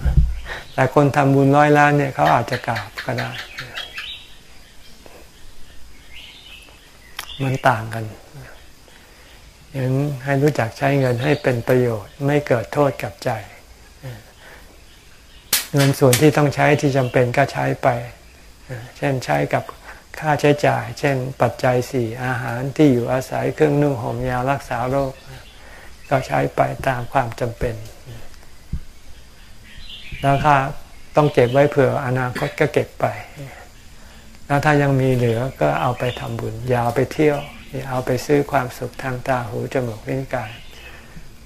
แต่คนทำบุญร้อยล้านเนี่ยเขาอาจจะกราบก็ได้ มันต่างกันยังให้รู้จักใช้เงินให้เป็นประโยชน์ ไม่เกิดโทษกับใจ เงินส่วนที่ต้องใช้ที่จำเป็นก็ใช้ไป เช่นใช้กับค่าใช้จ่าย เช่น ปัจจัยสี่อาหารที่อยู่อาศัยเครื่องนุ่งห่มยารักษาโรค ก็ใช้ไปตามความจำเป็นแล้วถ้าต้องเก็บไว้เผื่ออนาคตก็เก็บไป แล้วถ้ายังมีเหลือก็เอาไปทำบุญอย่าเอาไปเที่ยวอย่าเอาไปซื้อความสุขทางตาหูจมูกลิ้นกาย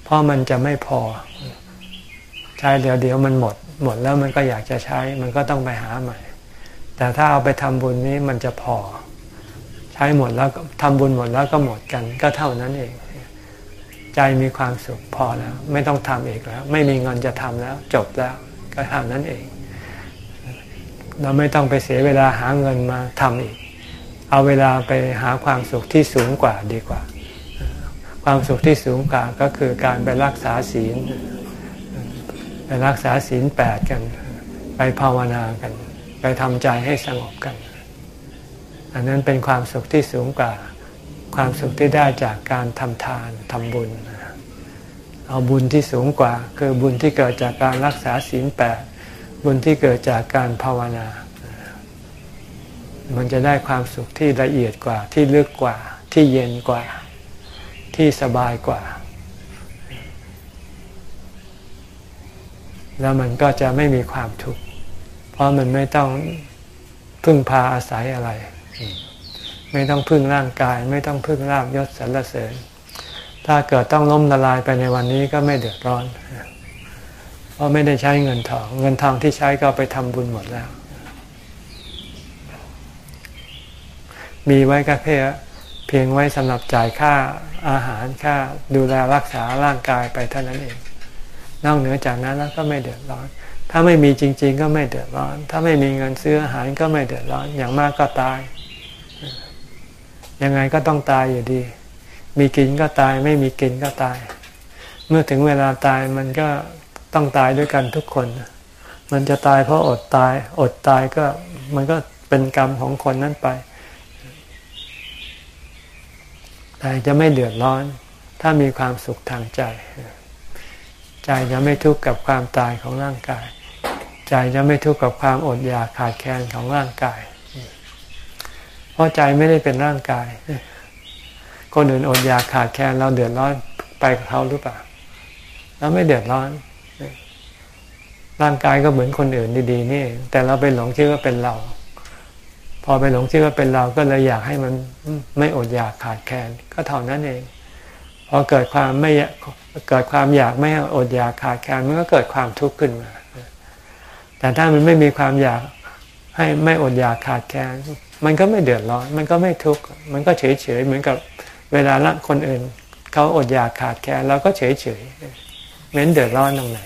เพราะมันจะไม่พอ ใช้เดี๋ยวเดี๋ยวมันหมด หมดแล้วมันก็อยากจะใช้ มันก็ต้องไปหาใหม่ แต่ถ้าเอาไปทำบุญนี้มันจะพอ ใช้หมดแล้วทำบุญหมดแล้วก็หมดกัน ก็เท่านั้นเอง ใจมีความสุขพอแล้ว ไม่ต้องทำอีกแล้ว ไม่มีเงินจะทำแล้ว จบแล้ว ก็เท่านั้นเอง เราไม่ต้องไปเสียเวลาหาเงินมาทำอีก เอาเวลาไปหาความสุขที่สูงกว่าดีกว่า ความสุขที่สูงกว่าก็คือการไปรักษาศีลไปรักษาศีลแปดกัน ไปภาวนากัน ไปทำใจให้สงบกัน อันนั้นเป็นความสุขที่สูงกว่าความสุขที่ได้จากการทำทานทำบุญ เอาบุญที่สูงกว่า คือบุญที่เกิดจากการรักษาศีลแปดบุญที่เกิดจากการภาวนา มันจะได้ความสุขที่ละเอียดกว่าที่ลึกกว่าที่เย็นกว่าที่สบายกว่า แล้วมันก็จะไม่มีความทุกข์ ราะมันไม่ต้องพึ่งพาอาศัยอะไร ไม่ต้องพึ่งร่างกาย ไม่ต้องพึ่งลาบยศสรรเสริญ ถ้าเกิดต้องล้มละลายไปในวันนี้ก็ไม่เดือดร้อน เพราะไม่ได้ใช้เงินทอง เงินทองที่ใช้ก็ไปทำบุญหมดแล้ว มีไว้ก็เพียเพียงไว้สำหรับจ่ายค่าอาหารค่าดูแลรักษาร่างกายไปเท่านั้นเอง นอกเหนือจากนั้นแล้วก็ไม่เดือดร้อน ถ้าไม่มีจริง ๆ ก็ไม่เดือดร้อน ถ้าไม่มีเงินซื้ออาหารก็ไม่เดือดร้อน อย่างมากก็ตาย ยังไงก็ต้องตายอยู่ดี มีกินก็ตาย ไม่มีกินก็ตาย เมื่อถึงเวลาตายมันก็ต้องตายด้วยกันทุกคน มันจะตายเพราะอดตาย อดตายก็มันก็เป็นกรรมของคนนั้นไป แต่จะไม่เดือดร้อน ถ้ามีความสุขทางใจ ใจจะไม่ทุกข์กับความตายของร่างกาย ใจจะไม่ทุกข์กับความอดอยากขาดแคลนของร่างกาย เพราะใจไม่ได้เป็นร่างกาย คนอื่นอดอยากขาดแคลนเราเดือดร้อนไปกับเขาหรือเปล่าเราไม่เดือดร้อน ร่างกายก็เหมือนคนอื่นดีๆนี่ แต่เราไปหลงคิดว่าเป็นเรา พอไปหลงคิดว่าเป็นเราก็เลยอยากให้มันไม่อดอยากขาดแคลนก็เท่านั้นเองพอเกิดความไม่ เกิดความอยากไม่อดอยากขาดแคลนมันก็เกิดความทุกข์ขึ้นมา แต่ถ้ามันไม่มีความอยากให้ไม่อดอยากขาดแคลนมันก็ไม่เดือดร้อน มันก็ไม่ทุกข์มันก็เฉยเฉยเหมือนกับเวลาละคนอื่นเขาอดอยากขาดแคลนเราก็เฉยเฉยเม้นเดือดร้อนตรงไหน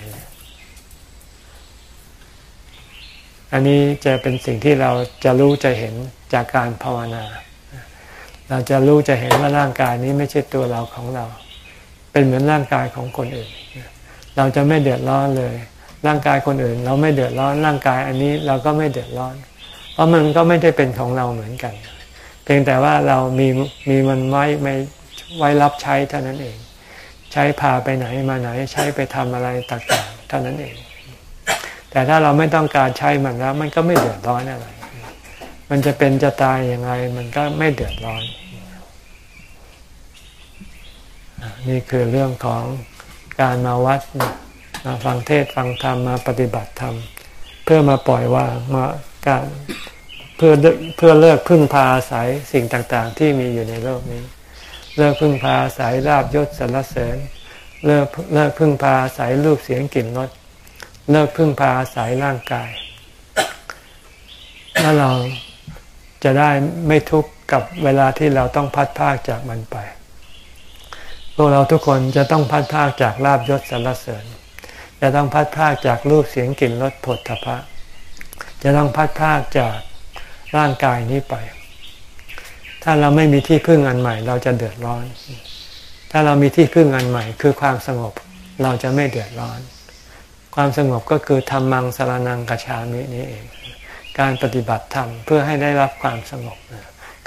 อันนี้จะเป็นสิ่งที่เราจะรู้จะเห็นจากการภาวนา เราจะรู้จะเห็นว่าร่างกายนี้ไม่ใช่ตัวเราของเรา เป็นเหมือนร่างกายของคนอื่น เราจะไม่เดือดร้อนเลย ร่างกายคนอื่น เราไม่เดือดร้อนร่างกายอันนี้เราก็ไม่เดือดร้อน เพราะมันก็ไม่ได้เป็นของเราเหมือนกัน เพียงแต่ว่าเรามีมีมันไว้ไม่ไว้รับใช้เท่านั้นเอง ใช้พาไปไหนมาไหนใช้ไปทำอะไรต่างๆเท่านั้นเอง แต่ถ้าเราไม่ต้องการใช้มันแล้ว มันก็ไม่เดือดร้อนอะไร มันจะเป็นจะตายยังไงมันก็ไม่เดือดร้อน นี่คือเรื่องของการมาวัดมาฟังเทศฟังธรรมมาปฏิบัติธรรม เพื่อมาปล่อยวางมาการเพื่อเพื่อเลิกพึ่งพาอาศัยสิ่งต่างๆ ที่มีอยู่ในโลกนี้ เลิกพึ่งพาอาศัยลาบยศสรรเสริญ เลิกเลิกพึ่งพาอาศัยรูปเสียงกลิ่นรสเลิกพึ่งพาอาศัยร่างกายแล้วเราจะได้ไม่ทุกข์กับเวลาที่เราต้องพัดพากจากมันไป พวกเราทุกคนจะต้องพัดพากจากลาบยศสรรเสริญ จะต้องพัดพากจากรูปเสียงกลิ่นรสผลทพะ จะต้องพัดพากจากร่างกายนี้ไป ถ้าเราไม่มีที่พึ่งอันใหม่ เราจะเดือดร้อน ถ้าเรามีที่พึ่งอันใหม่ คือความสงบเราจะไม่เดือดร้อน ความสงบก็คือธรรมังสารนังกชามินี้เอง การปฏิบัติธรรมเพื่อให้ได้รับความสงบ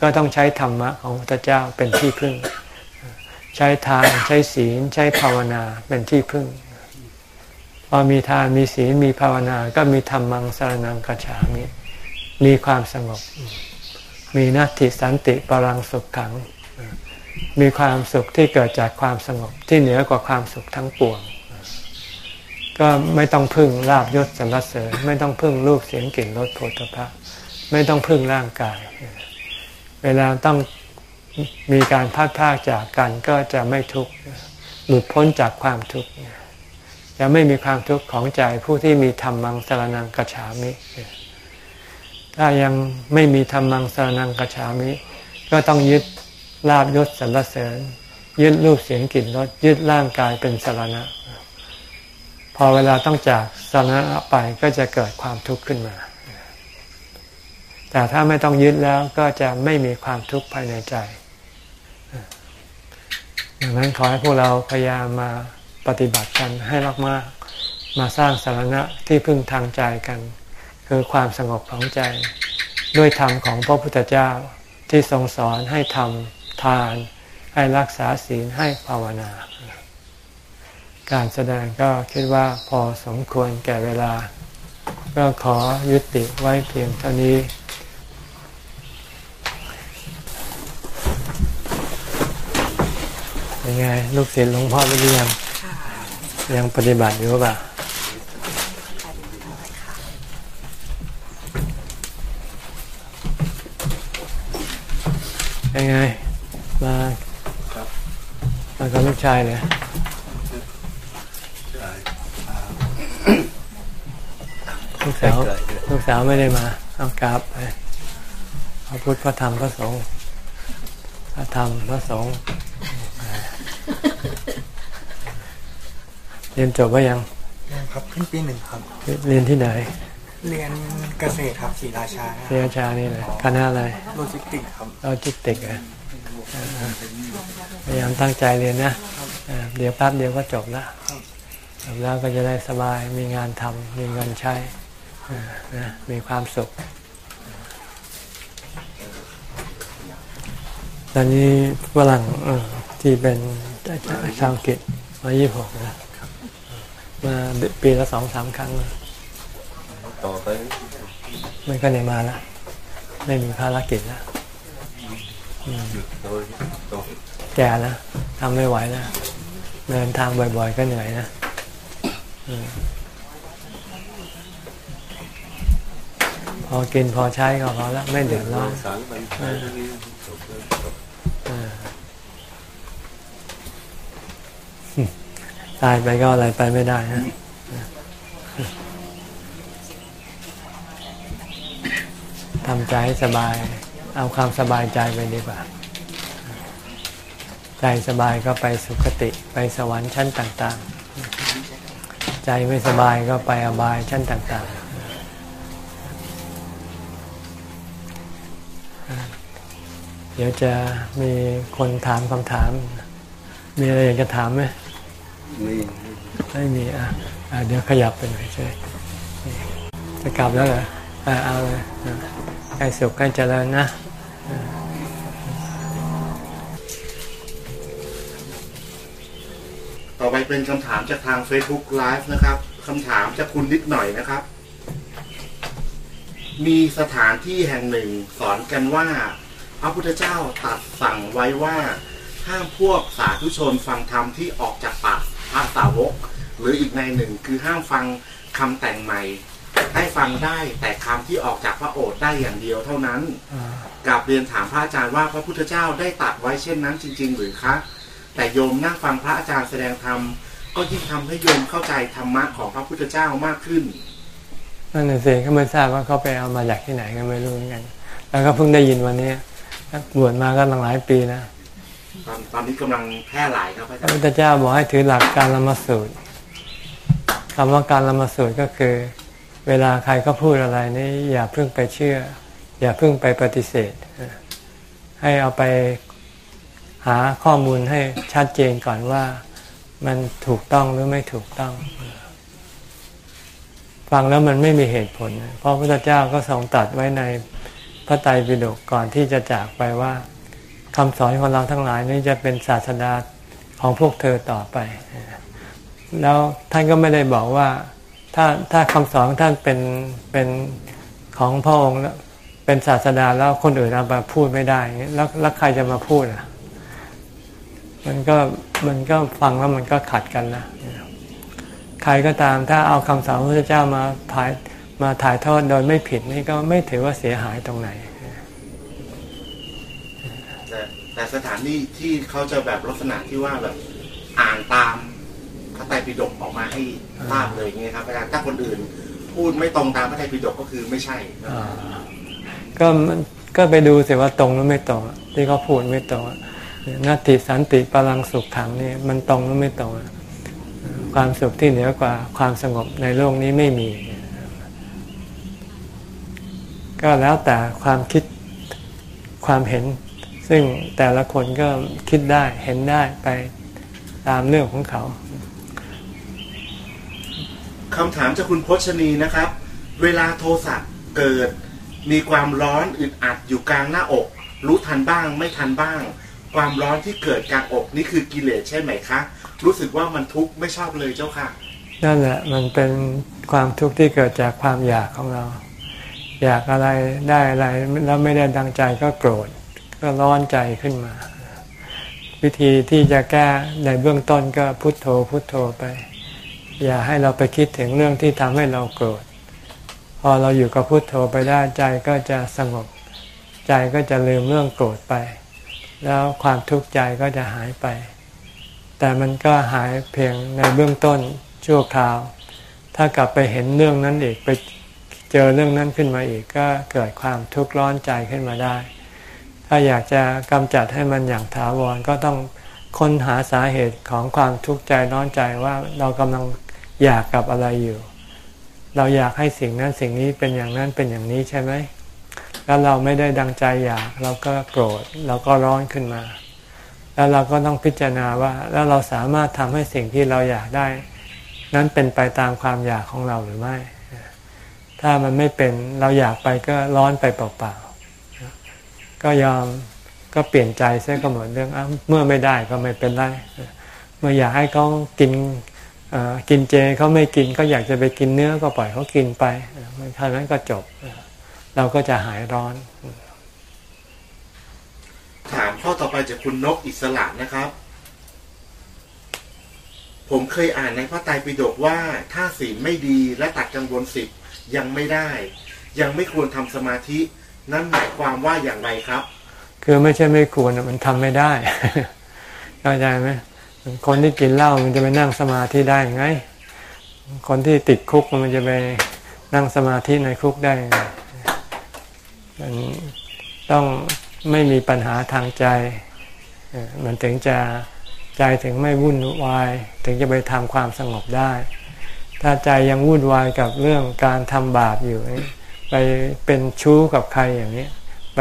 ก็ต้องใช้ธรรมะของพระเจ้าเป็นที่พึ่ง ใช้ทานใช้ศีลใช้ภาวนาเป็นที่พึ่ง พอมีทานมีศีลมีภาวนาก็มีธรรมังสารนังกัจฉามิมีความสงบ มีนัตติสันติปรังสุขขัง มีความสุขที่เกิดจากความสงบที่เหนือกว่าความสุขทั้งปวง ก็ไม่ต้องพึ่งลาบยศสรรเสริญ ไม่ต้องพึ่งรูปเสียงกลิ่นรสโผฏฐะไม่ต้องพึ่งร่างกาย เวลาต้อง มีการพัดพากจากกันก็จะไม่ทุกข์หลุดพ้นจากความทุกข์จะไม่มีความทุกข์ของใจผู้ที่มีธรรมังสารนังกัจฉามิ ถ้ายังไม่มีธรรมังสารนังกัจฉามิ ก็ต้องยึดลาบยศสรรเสริญ ยึดรูปเสียงกลิ่นรสยึดร่างกายเป็นสารณะ พอเวลาต้องจากสารณะไปก็จะเกิดความทุกข์ขึ้นมา แต่ถ้าไม่ต้องยึดแล้วก็จะไม่มีความทุกข์ภายในใจ ดังนั้นขอให้พวกเราพยายามมาปฏิบัติกันให้มากๆมาสร้างสาระที่พึ่งทางใจกัน คือความสงบของใจ ด้วยธรรมของพระพุทธเจ้าที่ทรงสอนให้ทำทาน ให้รักษาศีลให้ภาวนา การแสดงก็คิดว่าพอสมควรแก่เวลา ก็ขอยุติไว้เพียงเท่านี้ ยังไง ลูกศิษย์หลวงพ่อวิเลียมยังปฏิบัติอยู่ป่ะยังไง มามากับลูกชายเลยลูกสาวลูกสาวไม่ได้มา เอากราบไปพระพุทธพระธรรมพระสงฆ์พระธรรมพระสงฆ์ รียนจบว่ายังยังครับขึ้นปีหนึ่งครับ เรียนที่ไหน เรียนเกษตรครับศรีราชาเรียนชานี่เลยคณะอะไรโลจิสติกส์ครับโลจิสติกส์อะอ่าพยายามตั้งใจเรียนนะอ่าเดี๋ยวแป๊บเดียวก็จบละจบแล้วก็จะได้สบายมีงานทำมีเงินใช้อ่านะมีความสุข ตอนนี้ฝรั่งเอ่อที่เป็นชาวอังกฤษมายี่หกนะ มาปีละสองสามครั้งต่อไปไม่ก็ได้มาละไม่มีภารกิจล้วหยุดโดยตกแก่แล้วทำไม่ไหวแล้วเดินทางบ่อยๆ ก็เหนื่อยนะพอกินพอใช้ก็พอแล้วไม่เดือดร้อน สารมันหายตรงนี้จบแล้วจบ เออ ตายไปก็อะไรไปไม่ได้นะทำใจให้สบาย เอาความสบายใจไปดีกว่า ใจสบายก็ไปสุคติไปสวรรค์ชั้นต่าง ๆ ใจไม่สบายก็ไปอบายชั้นต่าง ๆ เดี๋ยวจะมีคนถามคำถาม มีอะไรอยากจะถามไหม นี่ไม่มีอะอะเดี๋ยวขยับไปหน่อยใช่วยนี่จะกลับแล้วเหรออะเอาเลยอะให้สุขให้เจริญนะต่อไปเป็นคำถามจากทาง Facebook Live นะครับคำถามจากคุณนิดหน่อยนะครับ มีสถานที่แห่งหนึ่งสอนกันว่า พระพุทธเจ้าตรัดสั่งไว้ว่าห้ามพวกสาธุชนฟังธรรมที่ออกจากปากพระ สาวก หรืออีกในหนึ่งคือห้ามฟังคำแต่งใหม่ ให้ฟังได้แต่คำที่ออกจากพระโอษฐ์ได้อย่างเดียวเท่านั้นอ่ากราบเรียนถามพระอาจารย์ว่าพระพุทธเจ้าได้ตรัดไว้เช่นนั้นจริง ๆ หรือคะ แต่โยมนั่งฟังพระอาจารย์แสดงธรรมก็ยิ่งทำให้โยมเข้าใจธรรมะของพระพุทธเจ้ามากขึ้นนั่นน่ะสิก็ไม่ทราบว่าเขาไปเอามาจากที่ไหนกันไม่รู้เหมือนกัน แล้วก็เพิ่งได้ยินวันนี้บวชมาก็ตั้งหลายปีนะ ตอนตอนนี้กำลังแพร่หลายครับอาจาระรพุทธเจ้าบอกให้ถือหลักการละมาสูตรคำว่าการละมาสูตรก็คือ เวลาใครก็พูดอะไรนี่อย่าเพิ่งไปเชื่อ อย่าเพิ่งไปปฏิเสธ ให้เอาไปหาข้อมูลให้ชัดเจนก่อนว่ามันถูกต้องหรือไม่ถูกต้อง ฟังแล้วมันไม่มีเหตุผล เพราะพระพุทธเจ้าก็ทรงตัดไว้ในพระไตรปิฎกก่อนที่จะจากไปว่า คำสอนของเราทั้งหลายนี้จะเป็นศาสดาของพวกเธอต่อไป แล้วท่านก็ไม่ได้บอกว่าถ้าถ้าคำสอนท่านเป็นเป็นของพระองค์แล้วเป็นศาสดาแล้วคนอื่นเอามาพูดไม่ได้แล้วแล้วใครจะมาพูดอะ มันก็มันก็ฟังแล้วมันก็ขัดกันนะใครก็ตามถ้าเอาคำสอนพระพุทธเจ้ามาถ่ายมาถ่ายทอดโดยไม่ผิดนี่ก็ไม่ถือว่าเสียหายตรงไหน แต่สถานที่ที่เขาจะแบบลักษณะที่ว่าแบบอ่านตามพระไตรปิฎกออกมาให้ทราบเลยอย่างเงี้ยครับอาจารย์ถ้าคนอื่น พูดไม่ตรงตามพระไตรปิฎกก็คือไม่ใช่ก็มันก็ไปดูสิว่าตรงหรือไม่ตรง ที่เขาพูดไม่ตรงนัตติสันติพลังสุขขังนี่มันตรงหรือไม่ตรงความสุขที่เหนือกว่าความสงบในโลกนี้ไม่มี ก็แล้วแต่ความคิดความเห็น ซึ่งแต่ละคนก็คิดได้เห็นได้ไปตามเรื่องของเขาคำถามจากคุณพชนีนะครับ เวลาโทสะเกิด มีความร้อนอึดอัดอยู่กลางหน้าอก รู้ทันบ้างไม่ทันบ้าง ความร้อนที่เกิดกลางอกนี่คือกิเลสใช่ไหมคะ รู้สึกว่ามันทุกข์ไม่ชอบเลยเจ้าค่ะนั่นแหละมันเป็นความทุกข์ที่เกิดจากความอยากของเรา อยากอะไรได้อะไรแล้วไม่ได้ดังใจก็โกรธ ก็ร้อนใจขึ้นมา วิธีที่จะแก้ในเบื้องต้นก็พุโทโธพุโทโธไป อย่าให้เราไปคิดถึงเรื่องที่ทำให้เราโกรธพอเราอยู่กับพุโทโธไปได้ใจก็จะสงบ ใจก็จะลืมเรื่องโกรธไป แล้วความทุกข์ใจก็จะหายไป แต่มันก็หายเพียงในเบื้องต้นชั่วคราว ถ้ากลับไปเห็นเรื่องนั้นอีกไปเจอเรื่องนั้นขึ้นมาอีกก็เกิดความทุกข์ร้อนใจขึ้นมาได้ ถ้าอยากจะกำจัดให้มันอย่างถาวรก็ต้องค้นหาสาเหตุของความทุกข์ใจร้อนใจว่าเรากำลังอยากกับอะไรอยู่ เราอยากให้สิ่งนั้นสิ่งนี้เป็นอย่างนั้นเป็นอย่างนี้ใช่ไหมแล้วเราไม่ได้ดังใจอยากเราก็โกรธเราก็ร้อนขึ้นมา แล้วเราก็ต้องพิจารณาว่า แล้วเราสามารถทำให้สิ่งที่เราอยากได้ นั้นเป็นไปตามความอยากของเราหรือไม่ ถ้ามันไม่เป็นเราอยากไปก็ร้อนไปเปล่าๆ ก็ยอมก็เปลี่ยนใจเสียก็หมดเรื่องเมื่อไม่ได้ก็ไม่เป็นไรเมื่ออยากให้เขากินกินเจเขาไม่กินก็อยากจะไปกินเนื้อก็ปล่อยเขากินไปเท่านั้นก็จบ เราก็จะหายร้อน ถามข้อต่อไปจากคุณนกอิสระนะครับ ผมเคยอ่านในพระไตรปิฎกว่า ถ้าศีลไม่ดีและตัดกังวลสิบยังไม่ได้ ยังไม่ควรทำสมาธิ นั่นหมายความว่าอย่างไรครับ คือไม่ใช่ไม่ควรมันทำไม่ได้เข้าใจไหมคนที่กินเหล้ามันจะไปนั่งสมาธิได้ไง คนที่ติดคุกมันจะไปนั่งสมาธิในคุกได้มันต้องไม่มีปัญหาทางใจ มันถึงจะใจถึงไม่วุ่นวาย ถึงจะไปทำความสงบได้ ถ้าใจยังวุ่นวายกับเรื่องการทำบาปอยู่ ไปเป็นชู้กับใครอย่างนี้ ไป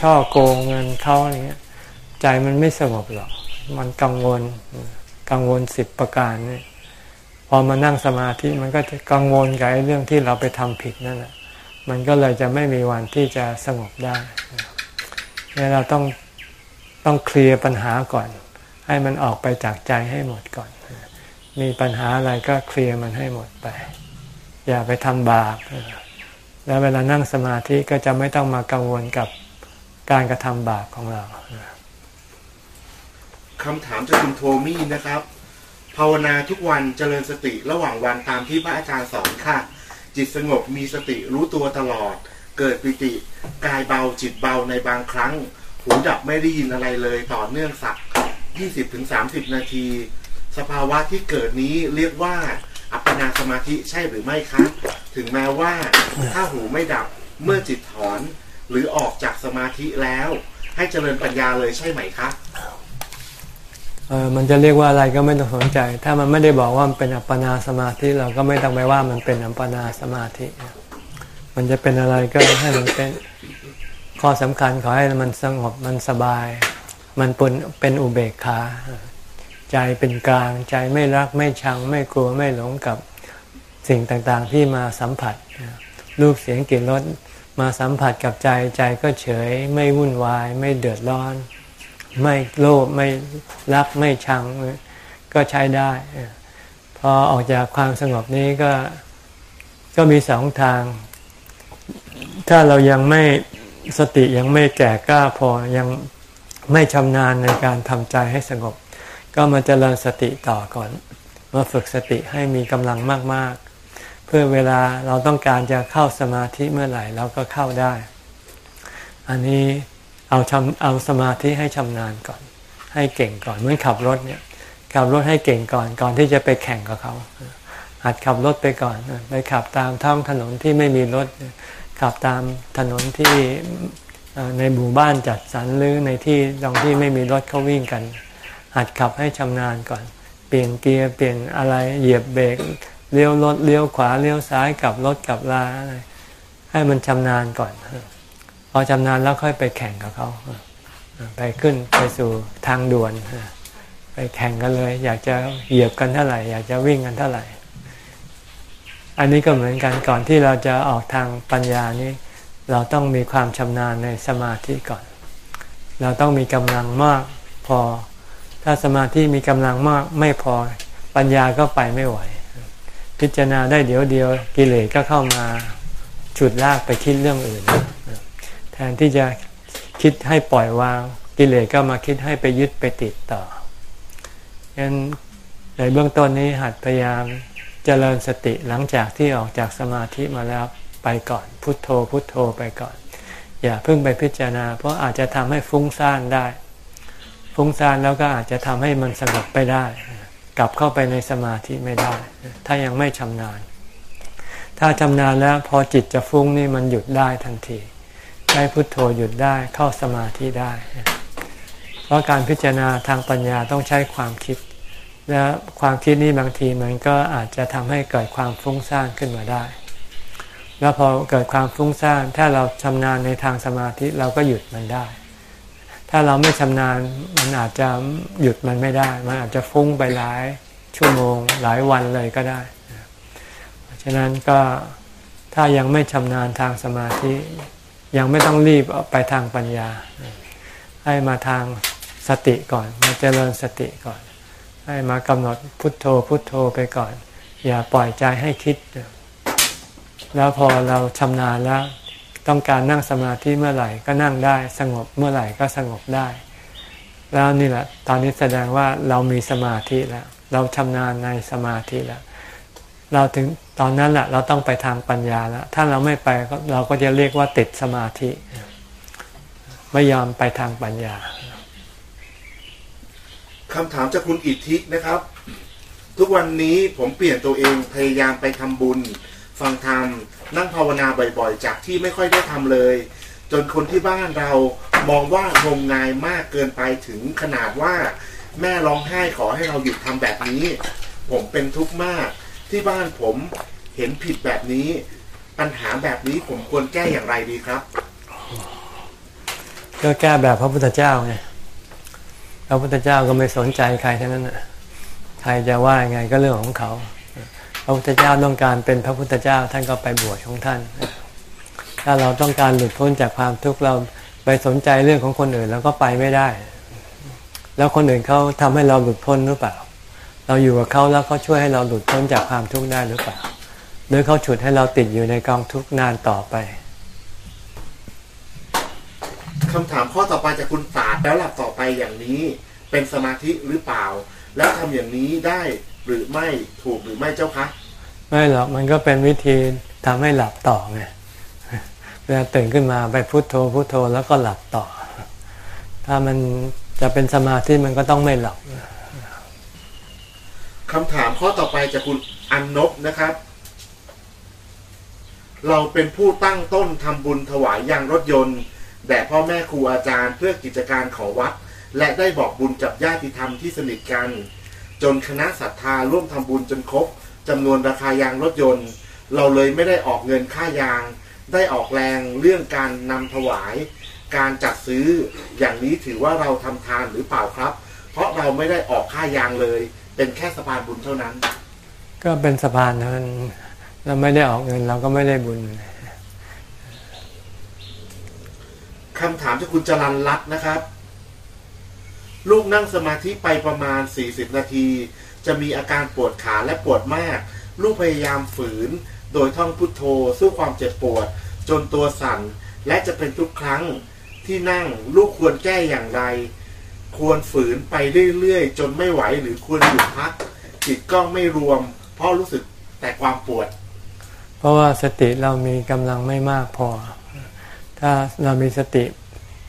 ช่อโกงเงินเขาอย่างเงี้ย ใจมันไม่สงบหรอก มันกังวล กังวลสิบประการนี่พอมานั่งสมาธิมันก็จะกังวลกับเรื่องที่เราไปทำผิดนั่นแหละมันก็เลยจะไม่มีวันที่จะสงบได้เนี่ยเราต้องต้องเคลียร์ปัญหาก่อน ให้มันออกไปจากใจให้หมดก่อน มีปัญหาอะไรก็เคลียร์มันให้หมดไป อย่าไปทำบาป แล้วเวลานั่งสมาธิก็จะไม่ต้องมากังวลกับการกระทำบาปของเราคำถามจากคุณโทมี่นะครับ ภาวนาทุกวันเจริญสติระหว่างวันตามที่พระอาจารย์สอนค่ะ จิตสงบมีสติรู้ตัวตลอด เกิดปิติ กายเบาจิตเบาในบางครั้ง หูดับไม่ได้ยินอะไรเลยต่อเนื่องสัก 20-30 นาที สภาวะที่เกิดนี้เรียกว่า อัปปนาสมาธิใช่หรือไม่คะถึงแม้ว่าถ้าหูไม่ดับเมื่อจิตถอนหรือออกจากสมาธิแล้ว ให้เจริญปัญญาเลยใช่ไหมคะเออมันจะเรียกว่าอะไรก็ไม่ต้องสนใจ ถ้ามันไม่ได้บอกว่ามันเป็นอัปปนาสมาธิเราก็ไม่ต้องไปว่ามันเป็นอัปปนาสมาธิ มันจะเป็นอะไรก็ให้มันเป็นข้อสำคัญขอให้มันสงบมันสบาย มันปนเป็นอุเบกขา ใจเป็นกลางใจไม่รักไม่ชังไม่กลัวไม่หลงกับสิ่งต่างๆที่มาสัมผัสรูปเสียงกลิ่นรสมาสัมผัสกับใจใจก็เฉย ไม่วุ่นวาย ไม่เดือดร้อน ไม่โลภไม่รักไม่ชัง ก็ใช้ได้ พอออกจากความสงบนี้ก็ก็มีสองทาง ถ้าเรายังไม่สติยังไม่แก่กล้าพอยังไม่ชำนาญในการทำใจให้สงบ ก็มาเจริญสติต่อก่อน มาฝึกสติให้มีกำลังมาก ๆ เพื่อเวลาเราต้องการจะเข้าสมาธิเมื่อไหร่เราก็เข้าได้ อันนี้เอาชำเอาสมาธิให้ชำนาญก่อน ให้เก่งก่อนเหมือนขับรถเนี่ยขับรถให้เก่งก่อนก่อนที่จะไปแข่งกับเขาหัดขับรถไปก่อนไปขับตามท้องถนนที่ไม่มีรถ ขับตามถนนที่ในหมู่บ้านจัดสรรหรือในที่ตรงที่ไม่มีรถเขาวิ่งกัน หัดขับให้ชำนาญก่อน เปลี่ยนเกียร์เปลี่ยนอะไรเหยียบเบรกเลี้ยวรถเลี้ยวขวาเลี้ยวซ้ายกลับรถกลับลาอะไรให้มันชำนาญก่อน พอชำนาญแล้วค่อยไปแข่งกับเขาไปขึ้นไปสู่ทางด่วนไปแข่งกันเลย อยากจะเหยียบกันเท่าไหร่ อยากจะวิ่งกันเท่าไหร่ อันนี้ก็เหมือนกันก่อนที่เราจะออกทางปัญญานี้ เราต้องมีความชำนาญในสมาธิก่อน เราต้องมีกำลังมากพอ ถ้าสมาธิมีกำลังมากไม่พอปัญญาก็ไปไม่ไหว พิจารณาได้เดี๋ยวเดียวกิเลสก็เข้ามาฉุดลากไปคิดเรื่องอื่น แทนที่จะคิดให้ปล่อยวางกิเลสก็มาคิดให้ไปยึดไปติดต่อฉะนั้นในเบื้องต้นนี้หัดพยายามเจริญสติหลังจากที่ออกจากสมาธิมาแล้วไปก่อน พุทโธพุทโธไปก่อน อย่าเพิ่งไปพิจารณา เพราะอาจจะทำให้ฟุ้งซ่านได้ ฟุ้งซ่านแล้วก็อาจจะทำให้มันสงบไปได้ กลับเข้าไปในสมาธิไม่ได้ ถ้ายังไม่ชำนาญ ถ้าชำนาญแล้วพอจิตจะฟุ้งนี่มันหยุดได้ทันทีใช้พุทโธหยุดได้เข้าสมาธิได้ เพราะการพิจารณาทางปัญญาต้องใช้ความคิด และความคิดนี้บางทีมันก็อาจจะทำให้เกิดความฟุ้งซ่านขึ้นมาได้ แล้วพอเกิดความฟุ้งซ่านถ้าเราชำนาญในทางสมาธิเราก็หยุดมันได้ ถ้าเราไม่ชำนาญมันอาจจะหยุดมันไม่ได้ มันอาจจะฟุ้งไปหลายชั่วโมงหลายวันเลยก็ได้ เพราะฉะนั้นก็ถ้ายังไม่ชำนาญทางสมาธิ ยังไม่ต้องรีบไปทางปัญญา ให้มาทางสติก่อน มาเจริญสติก่อน ให้มากำหนดพุทโธพุทโธไปก่อน อย่าปล่อยใจให้คิด แล้วพอเราชำนาญแล้ว ต้องการนั่งสมาธิเมื่อไหร่ก็นั่งได้ สงบเมื่อไหร่ก็สงบได้ แล้วนี่แหละ ตอนนี้แสดงว่าเรามีสมาธิแล้ว เราชำนาญในสมาธิแล้ว เราถึงตอนนั้นแหละเราต้องไปทางปัญญาแล้ว ถ้าเราไม่ไปเราก็จะเรียกว่าติดสมาธิ ไม่ยอมไปทางปัญญาคำถามจากคุณอิทธินะครับ ทุกวันนี้ผมเปลี่ยนตัวเองพยายามไปทำบุญ ฟังธรรมนั่งภาวนาบ่อยๆ จากที่ไม่ค่อยได้ทำเลย จนคนที่บ้านเรามองว่างมงายมากเกินไปถึงขนาดว่าแม่ร้องไห้ขอให้เราหยุดทำแบบนี้ ผมเป็นทุกข์มากที่บ้านผมเห็นผิดแบบนี้ ปัญหาแบบนี้ผมควรแก้อย่างไรดีครับ ก็แก้แบบพระพุทธเจ้าไงพระพุทธเจ้าก็ไม่สนใจใครทั้งนั้นน่ะใครจะว่ายังไงก็เรื่องของเขา พระพุทธเจ้าต้องการเป็นพระพุทธเจ้าท่านก็ไปบวชของท่าน ถ้าเราต้องการหลุดพ้นจากความทุกข์เราไปสนใจเรื่องของคนอื่นเราก็ไปไม่ได้ แล้วคนอื่นเขาทำให้เราหลุดพ้นหรือเปล่า เราอยู่กับเขาแล้วเขาช่วยให้เราหลุดพ้นจากความทุกข์ได้หรือเปล่า หรือเขาฉุดให้เราติดอยู่ในกองทุกข์นานต่อไปคำถามข้อต่อไปจากคุณศาสตร์แล้วหลับต่อไปอย่างนี้ เป็นสมาธิหรือเปล่า แล้วทำอย่างนี้ได้ หรือไม่ถูกหรือไม่เจ้าคะไม่หรอกมันก็เป็นวิธีทำให้หลับต่อไงเวลาตื่นขึ้นมาไปพุโทโธพุโทโธแล้วก็หลับต่อ ถ้ามันจะเป็นสมาธิมันก็ต้องไม่หลับคำถามข้อต่อไปจากคุณอันนบนะครับ เราเป็นผู้ตั้งต้นทำบุญถวายยางรถยนต์แด่พ่อแม่ครูอาจารย์เพื่อกิจการของวัด และได้บอกบุญกับญาติธรรมที่สนิทกัน จนคณะศรัทธาร่วมทำบุญจนครบจำนวนราคายางรถยนต์ เราเลยไม่ได้ออกเงินค่ายาง ได้ออกแรงเรื่องการนำถวาย การจัดซื้ออย่างนี้ถือว่าเราทำทานหรือเปล่าครับ เพราะเราไม่ได้ออกค่ายางเลย เป็นแค่สะพานบุญเท่านั้น ก็เป็นสะพานเท่านั้นเราไม่ได้ออกเงินเราก็ไม่ได้บุญคำถามจากคุณจรันรัตน์นะครับ ลูกนั่งสมาธิไปประมาณ 40 นาที จะมีอาการปวดขาและปวดมาก ลูกพยายามฝืน โดยท่องพุทโธสู้ความเจ็บปวด จนตัวสั่น และจะเป็นทุกครั้งที่นั่งลูกควรแก้อย่างไร ควรฝืนไปเรื่อยๆ จนไม่ไหวหรือควรหยุดพัก จิตก็ไม่รวม เพราะรู้สึกแต่ความปวด เพราะว่าสติเรามีกำลังไม่มากพอ ถ้าเรามีสติ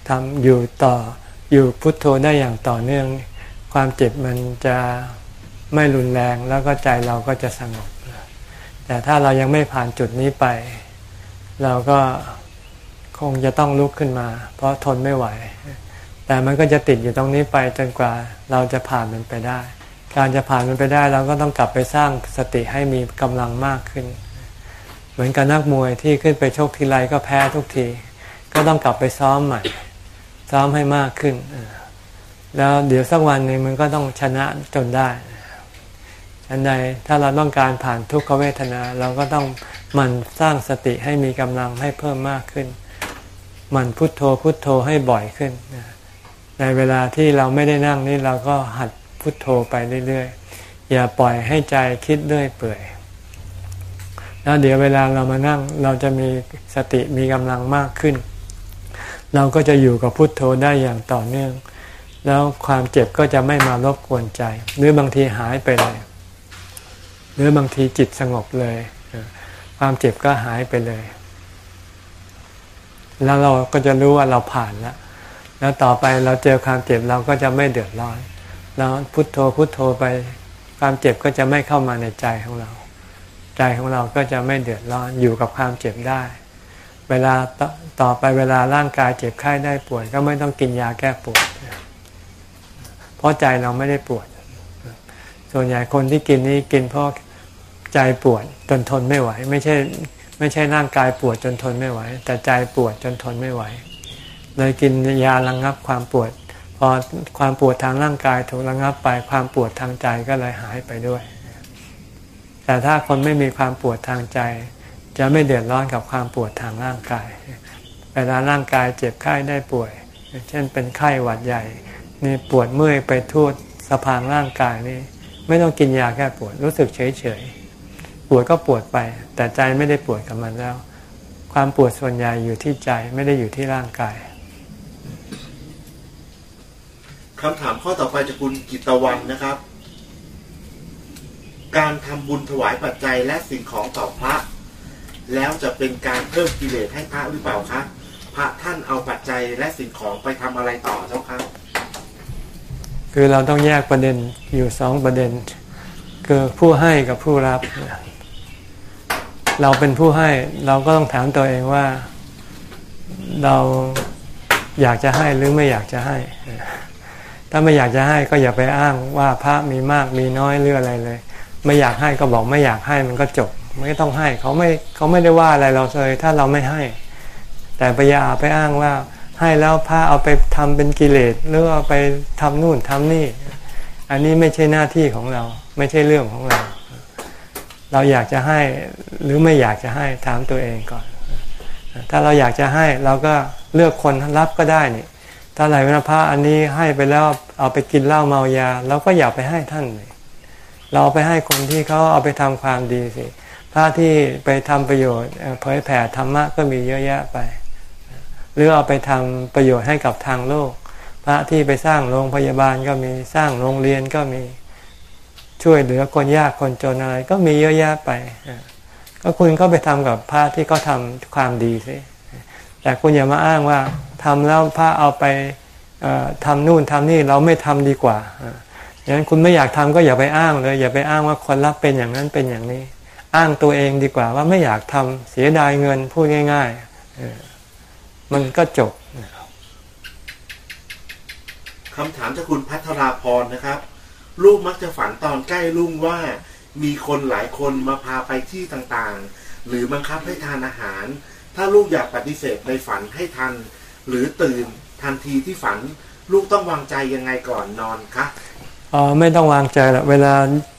ทำอยู่ต่อ อยู่พุทโธได้อย่างต่อเนื่อง ความเจ็บมันจะไม่รุนแรงแล้วก็ใจเราก็จะสงบ แต่ถ้าเรายังไม่ผ่านจุดนี้ไป เราก็คงจะต้องลุกขึ้นมา เพราะทนไม่ไหว แต่มันก็จะติดอยู่ตรงนี้ไปจนกว่าเราจะผ่านมันไปได้ การจะผ่านมันไปได้เราก็ต้องกลับไปสร้างสติให้มีกำลังมากขึ้น เหมือนกับนักมวยที่ขึ้นไปชกทีไรก็แพ้ทุกที ก็ต้องกลับไปซ้อมใหม่ ซ้อมให้มากขึ้น แล้วเดี๋ยวสักวันหนึ่งมันก็ต้องชนะจนได้อันใดถ้าเราต้องการผ่านทุกขเวทนา เราก็ต้องมันสร้างสติให้มีกำลังให้เพิ่มมากขึ้น มันพุทโธพุทโธให้บ่อยขึ้น ในเวลาที่เราไม่ได้นั่งนี่เราก็หัดพุทโธไปเรื่อยๆ อย่าปล่อยให้ใจคิดเรื่อยเปื่อย แล้วเดี๋ยวเวลาเรามานั่งเราจะมีสติมีกำลังมากขึ้น เราก็จะอยู่กับพุทโธได้อย่างต่อเนื่อง แล้วความเจ็บก็จะไม่มารบกวนใจ หรือบางทีหายไปเลย หรือบางทีจิตสงบเลย ความเจ็บก็หายไปเลย แล้วเราก็จะรู้ว่าเราผ่านแล้ว แล้วต่อไปเราเจอความเจ็บเราก็จะไม่เดือดร้อนเราพุทโธพุทโธไป ความเจ็บก็จะไม่เข้ามาในใจของเรา ใจของเราก็จะไม่เดือดร้อนอยู่กับความเจ็บได้ เวลา ต่อไปเวลาร่างกายเจ็บไข้ได้ป่วยก็ไม่ต้องกินยาแก้ปวด เพราะใจเราไม่ได้ปวด ส่วนใหญ่คนที่กินนี้กินเพราะใจปวดจนทนไม่ไหว ไม่ใช่ไม่ใช่ร่างกายปวดจนทนไม่ไหว แต่ใจปวดจนทนไม่ไหว เลยกินยาระงงับความปวด พอความปวดทางร่างกายถูกระงงับไปความปวดทางใจก็เลยหายไปด้วย แต่ถ้าคนไม่มีความปวดทางใจ จะไม่เดือดร้อนกับความปวดทางร่างกาย เวลาร่างกายเจ็บไข้ได้ป่วย เช่นเป็นไข้หวัดใหญ่ นี่ปวดเมื่อยไปทั่วสะพานร่างกายนี่ไม่ต้องกินยาแก้ปวดรู้สึกเฉยเฉยปวดก็ปวดไป แต่ใจไม่ได้ปวดกับมันแล้ว ความปวดส่วนใหญ่อยู่ที่ใจไม่ได้อยู่ที่ร่างกายคำถามข้อต่อไปจากคุณกิตวันนะครับ การทำบุญถวายปัจจัยและสิ่งของต่อพระ แล้วจะเป็นการเพิ่มกิเลสให้พระหรือเปล่าคะ พระท่านเอาปัจจัยและสิ่งของไปทำอะไรต่อเจ้าคะคือเราต้องแยกประเด็นอยู่สองประเด็น คือผู้ให้กับผู้รับ เราเป็นผู้ให้เราก็ต้องถามตัวเองว่า เราอยากจะให้หรือไม่อยากจะให้ ถ้าไม่อยากจะให้ก็อย่าไปอ้างว่าพระมีมากมีน้อยหรืออะไรเลย ไม่อยากให้ก็บอกไม่อยากให้มันก็จบ ไม่ต้องให้เขาไม่เขาไม่ได้ว่าอะไรเราเลย ถ้าเราไม่ให้ แต่ไปยาไปอ้างว่าให้แล้วพระเอาไปทำเป็นกิเลสหรือเอาไปทำนู่นทำนี่ อันนี้ไม่ใช่หน้าที่ของเรา ไม่ใช่เรื่องของเรา เราอยากจะให้หรือไม่อยากจะให้ถามตัวเองก่อน ถ้าเราอยากจะให้เราก็เลือกคนรับก็ได้นี่ถ้าไหลวพระอันนี้ให้ไปแล้วเอาไปกินเหล้าเมายาเราก็อย่าไปให้ท่านเลยเราไปให้คนที่เขาเอาไปทำความดีสิพระที่ไปทำประโยชน์เผยแผ่ธรรมะก็มีเยอะแยะไป หรือเอาไปทำประโยชน์ให้กับทางโลก พระที่ไปสร้างโรงพยาบาลก็มีสร้างโรงเรียนก็มีช่วยเหลือคนยากคนจนอะไร ก็มีเยอะแยะไป ก็คุณก็ไปทำกับพระที่เขาทาความดีสิแต่คุณอย่ามาอ้างว่าทำแล้วพระเอาไปทำนู่นทำนี่เราไม่ทำดีกว่าอย่างนั้นคุณไม่อยากทำก็อย่าไปอ้างเลย อย่าไปอ้างว่าคนรับเป็นอย่างนั้นเป็นอย่างนี้ อ้างตัวเองดีกว่าว่าไม่อยากทำเสียดายเงินพูดง่าย ๆ มันก็จบคำถามจากคุณพัทราพรนะครับ ลูกมักจะฝันตอนใกล้รุ่งว่า มีคนหลายคนมาพาไปที่ต่างๆ หรือบังคับให้ทานอาหาร ถ้าลูกอยากปฏิเสธในฝันให้ทัน หรือตื่นทันทีที่ฝัน ลูกต้องวางใจยังไงก่อนนอนคะอ๋อไม่ต้องวางใจหรอกเวลา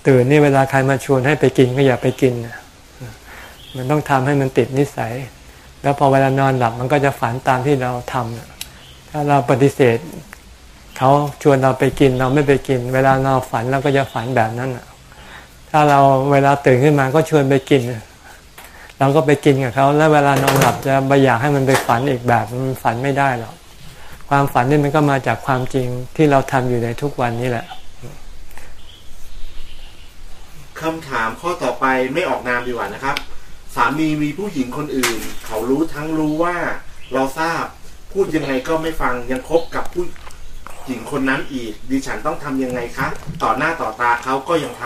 ตื่นนี่เวลาใครมาชวนให้ไปกินก็อย่าไปกินมันต้องทำให้มันติดนิสัย แล้วพอเวลานอนหลับมันก็จะฝันตามที่เราทำถ้าเราปฏิเสธเขาชวนเราไปกินเราไม่ไปกิน เวลาเราฝันเราก็จะฝันแบบนั้นถ้าเราเวลาตื่นขึ้นมาก็ชวนไปกิน เราก็ไปกินกับเขาแล้วเวลานอนหลับจะไปอยากให้มันไปฝันอีกแบบมันฝันไม่ได้หรอกความฝันนี่มันก็มาจากความจริงที่เราทำอยู่ในทุกวันนี้แหละคำถามข้อต่อไปไม่ออกนามดีกว่านะครับ สามีมีผู้หญิงคนอื่น เขารู้ทั้งรู้ว่าเราทราบพูดยังไงก็ไม่ฟังยังคบกับผู้หญิงคนนั้นอีก ดิฉันต้องทำยังไงคะ ต่อหน้าต่อตาเขาก็ยังท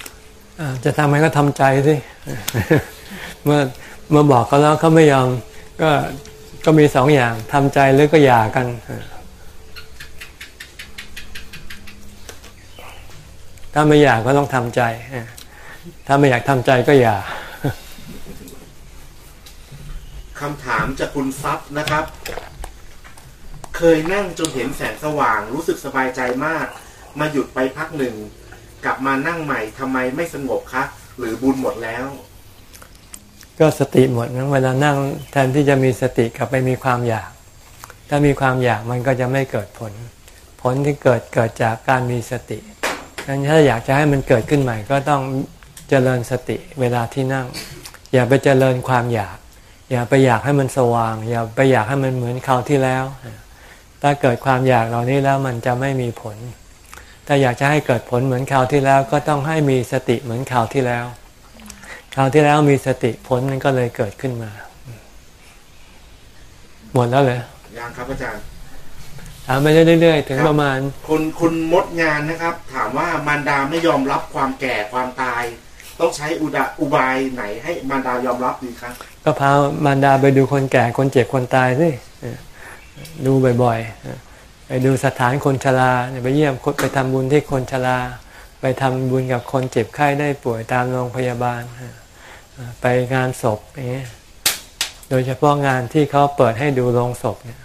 ำจะทำไงก็ทำใจสิเมื่อเมื่อบอกเขาแล้วเขาไม่ยอมก็ก็มีสองอย่างทำใจหรือก็หย่ากันถ้าไม่อยากก็ต้องทำใจ ถ้าไม่อยากทำใจก็อย่า คำถามจากคุณซับนะครับ เคยนั่งจนเห็นแสงสว่าง รู้สึกสบายใจมาก มาหยุดไปพักหนึ่ง กลับมานั่งใหม่ทำไมไม่สงบคะ หรือบุญหมดแล้ว ก็สติหมดนะเวลานั่งแทนที่จะมีสติกลับไปมีความอยาก ถ้ามีความอยากมันก็จะไม่เกิดผล ผลที่เกิดเกิดจากการมีสติงั้นถ้าอยากจะให้มันเกิดขึ้นใหม่ ก็ต้องเจริญสติเวลาที่นั่ง อย่าไปเจริญความอยาก อย่าไปอยากให้มันสว่าง อย่าไปอยากให้มันเหมือนคราวที่แล้ว ถ้าเกิดความอยากเหล่านี้แล้วมันจะไม่มีผล ถ้าอยากจะให้เกิดผลเหมือนคราวที่แล้ว ก็ต้องให้มีสติเหมือนคราวที่แล้ว คราวที่แล้วมีสติผลมันก็เลยเกิดขึ้นมา หมดแล้วเลยยังครับอาจารย์ถามไปเรื่อยๆ ถึงประมาณ คุณคุณมดงานนะครับ ถามว่ามารดาไม่ยอมรับความแก่ความตาย ต้องใช้อุดาอุบายไหนให้มารดายอมรับดีครับ ก็พามารดาไปดูคนแก่คนเจ็บคนตายสิดูบ่อยๆ ไปดูสถานคนชราไปเยี่ยมคนไปทำบุญที่คนชราไปทำบุญกับคนเจ็บไข้ได้ป่วยตามโรงพยาบาล ไปงานศพอย่างเงี้ยโดยเฉพาะงานที่เขาเปิดให้ดูโรงศพเนี่ย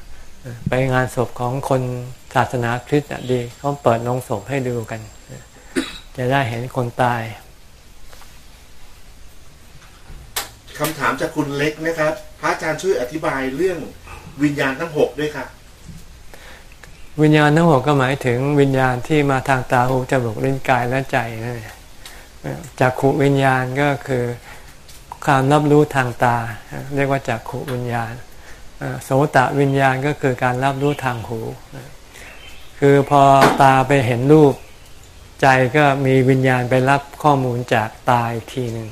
ไปงานศพของคนศาสนาคริสต์ดีเขาเปิดโรงศพให้ดูกัน จะได้เห็นคนตาย คำถามจากคุณเล็กนะครับ พระอาจารย์ช่วยอธิบายเรื่องวิญญาณทั้งหกด้วยค่ะ วิญญาณทั้งหกก็หมายถึงวิญญาณที่มาทางตาหูจมูกลิ้นกายและใจนั่นเองจากขุวิญญาณก็คือความรับรู้ทางตา เรียกว่าจากขุวิญญาณโสตะวิญญาณก็คือการรับรู้ทางหู คือพอตาไปเห็นรูป ใจก็มีวิญญาณไปรับข้อมูลจากตาอีกทีหนึ่ง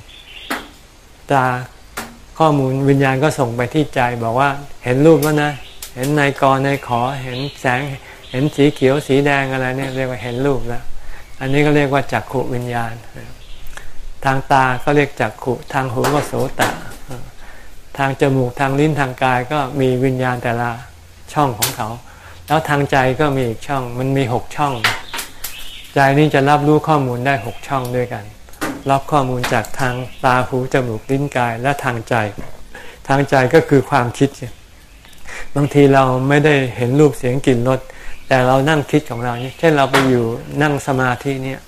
ตา ข้อมูลวิญญาณก็ส่งไปที่ใจบอกว่าเห็นรูปแล้วนะ เห็นในกรในขอ เห็นแสง เห็นสีเขียวสีแดงอะไรเนี่ยเรียกว่าเห็นรูปแล้ว อันนี้ก็เรียกว่าจักขุวิญญาณ ทางตาก็เรียกจักขุ ทางหูก็โสตะ ทางจมูกทางลิ้นทางกายก็มีวิญญาณแต่ละช่องของเขา แล้วทางใจก็มีอีกช่อง มันมีหกช่อง ใจนี้จะรับรู้ข้อมูลได้หกช่องด้วยกัน รับข้อมูลจากทางตาหูจมูกลิ้นกายและทางใจ ทางใจก็คือความคิด บางทีเราไม่ได้เห็นรูปเสียงกลิ่นรสแต่เรานั่งคิดของเราเนี่ยเช่นเราไปอยู่นั่งสมาธิเนี่ย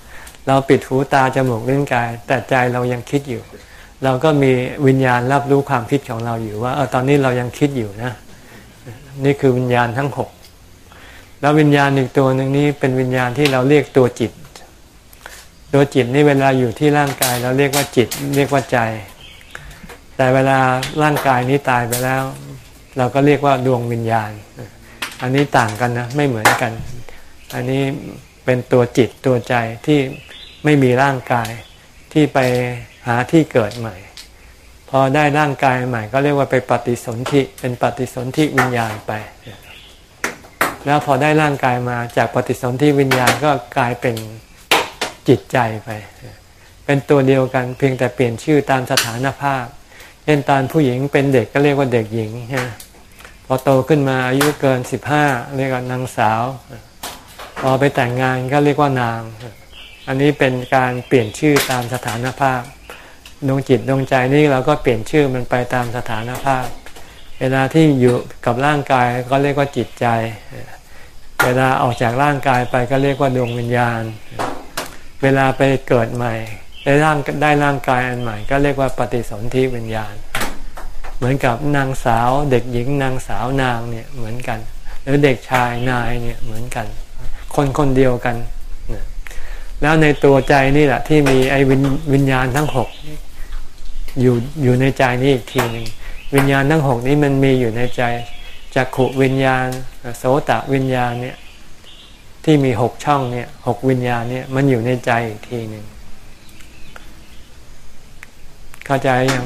เราปิดหูตาจมูกลิ้นกาย แต่ใจเรายังคิดอยู่ เราก็มีวิญญาณรับรู้ความคิดของเราอยู่ว่าเออตอนนี้เรายังคิดอยู่นะ นี่คือวิญญาณทั้งหกแล้ววิญญาณอีกตัวหนึ่งนี้เป็นวิญญาณที่เราเรียกตัวจิต ตัวจิตนี่เวลาอยู่ที่ร่างกายเราเรียกว่าจิตเรียกว่าใจ แต่เวลาร่างกายนี้ตายไปแล้ว เราก็เรียกว่าดวงวิญญาณ อันนี้ต่างกันนะไม่เหมือนกัน อันนี้เป็นตัวจิตตัวใจที่ไม่มีร่างกายที่ไปหาที่เกิดใหม่ พอได้ร่างกายใหม่ ก็เรียกว่าไปปฏิสนธิเป็นปฏิสนธิวิญญาณไป แล้วพอได้ร่างกายมาจากปฏิสนธิวิญญาณก็กลายเป็น จิตใจไป เป็นตัวเดียวกันเพียงแต่เปลี่ยนชื่อตามสถานภาพเช่นตอนผู้หญิงเป็นเด็กก็เรียกว่าเด็กหญิงใช่พอโตขึ้นมาอายุเกินสิบห้าเรียกว่านางสาว พอไปแต่งงานก็เรียกว่านาง อันนี้เป็นการเปลี่ยนชื่อตามสถานภาพดวงจิตดวงใจนี่เราก็เปลี่ยนชื่อมันไปตามสถานภาพ เวลาที่อยู่กับร่างกายก็เรียกว่าจิตใจ เวลาออกจากร่างกายไปก็เรียกว่าดวงวิญญาณ เวลาไปเกิดใหม่ได้ร่างได้ร่างกายอันใหม่ ก็เรียกว่าปฏิสนธิวิญญาณ เหมือนกับนางสาวเด็กหญิงนางสาวนางเนี่ยเหมือนกัน หรือเด็กชายนายเนี่ยเหมือนกัน คนคนเดียวกัน แล้วในตัวใจนี่แหละที่มีไอ้วิญวิญญาณทั้งหกอยู่อยู่ในใจนี่อีกทีหนึ่งวิญญาณทั้งหกนี้มันมีอยู่ในใจจักขุวิญญาณ โสตะวิญญาณเนี่ย ที่มีหกช่องเนี่ยหกวิญญาณเนี่ยมันอยู่ในใจอีกทีหนึ่งเข้าใจยัง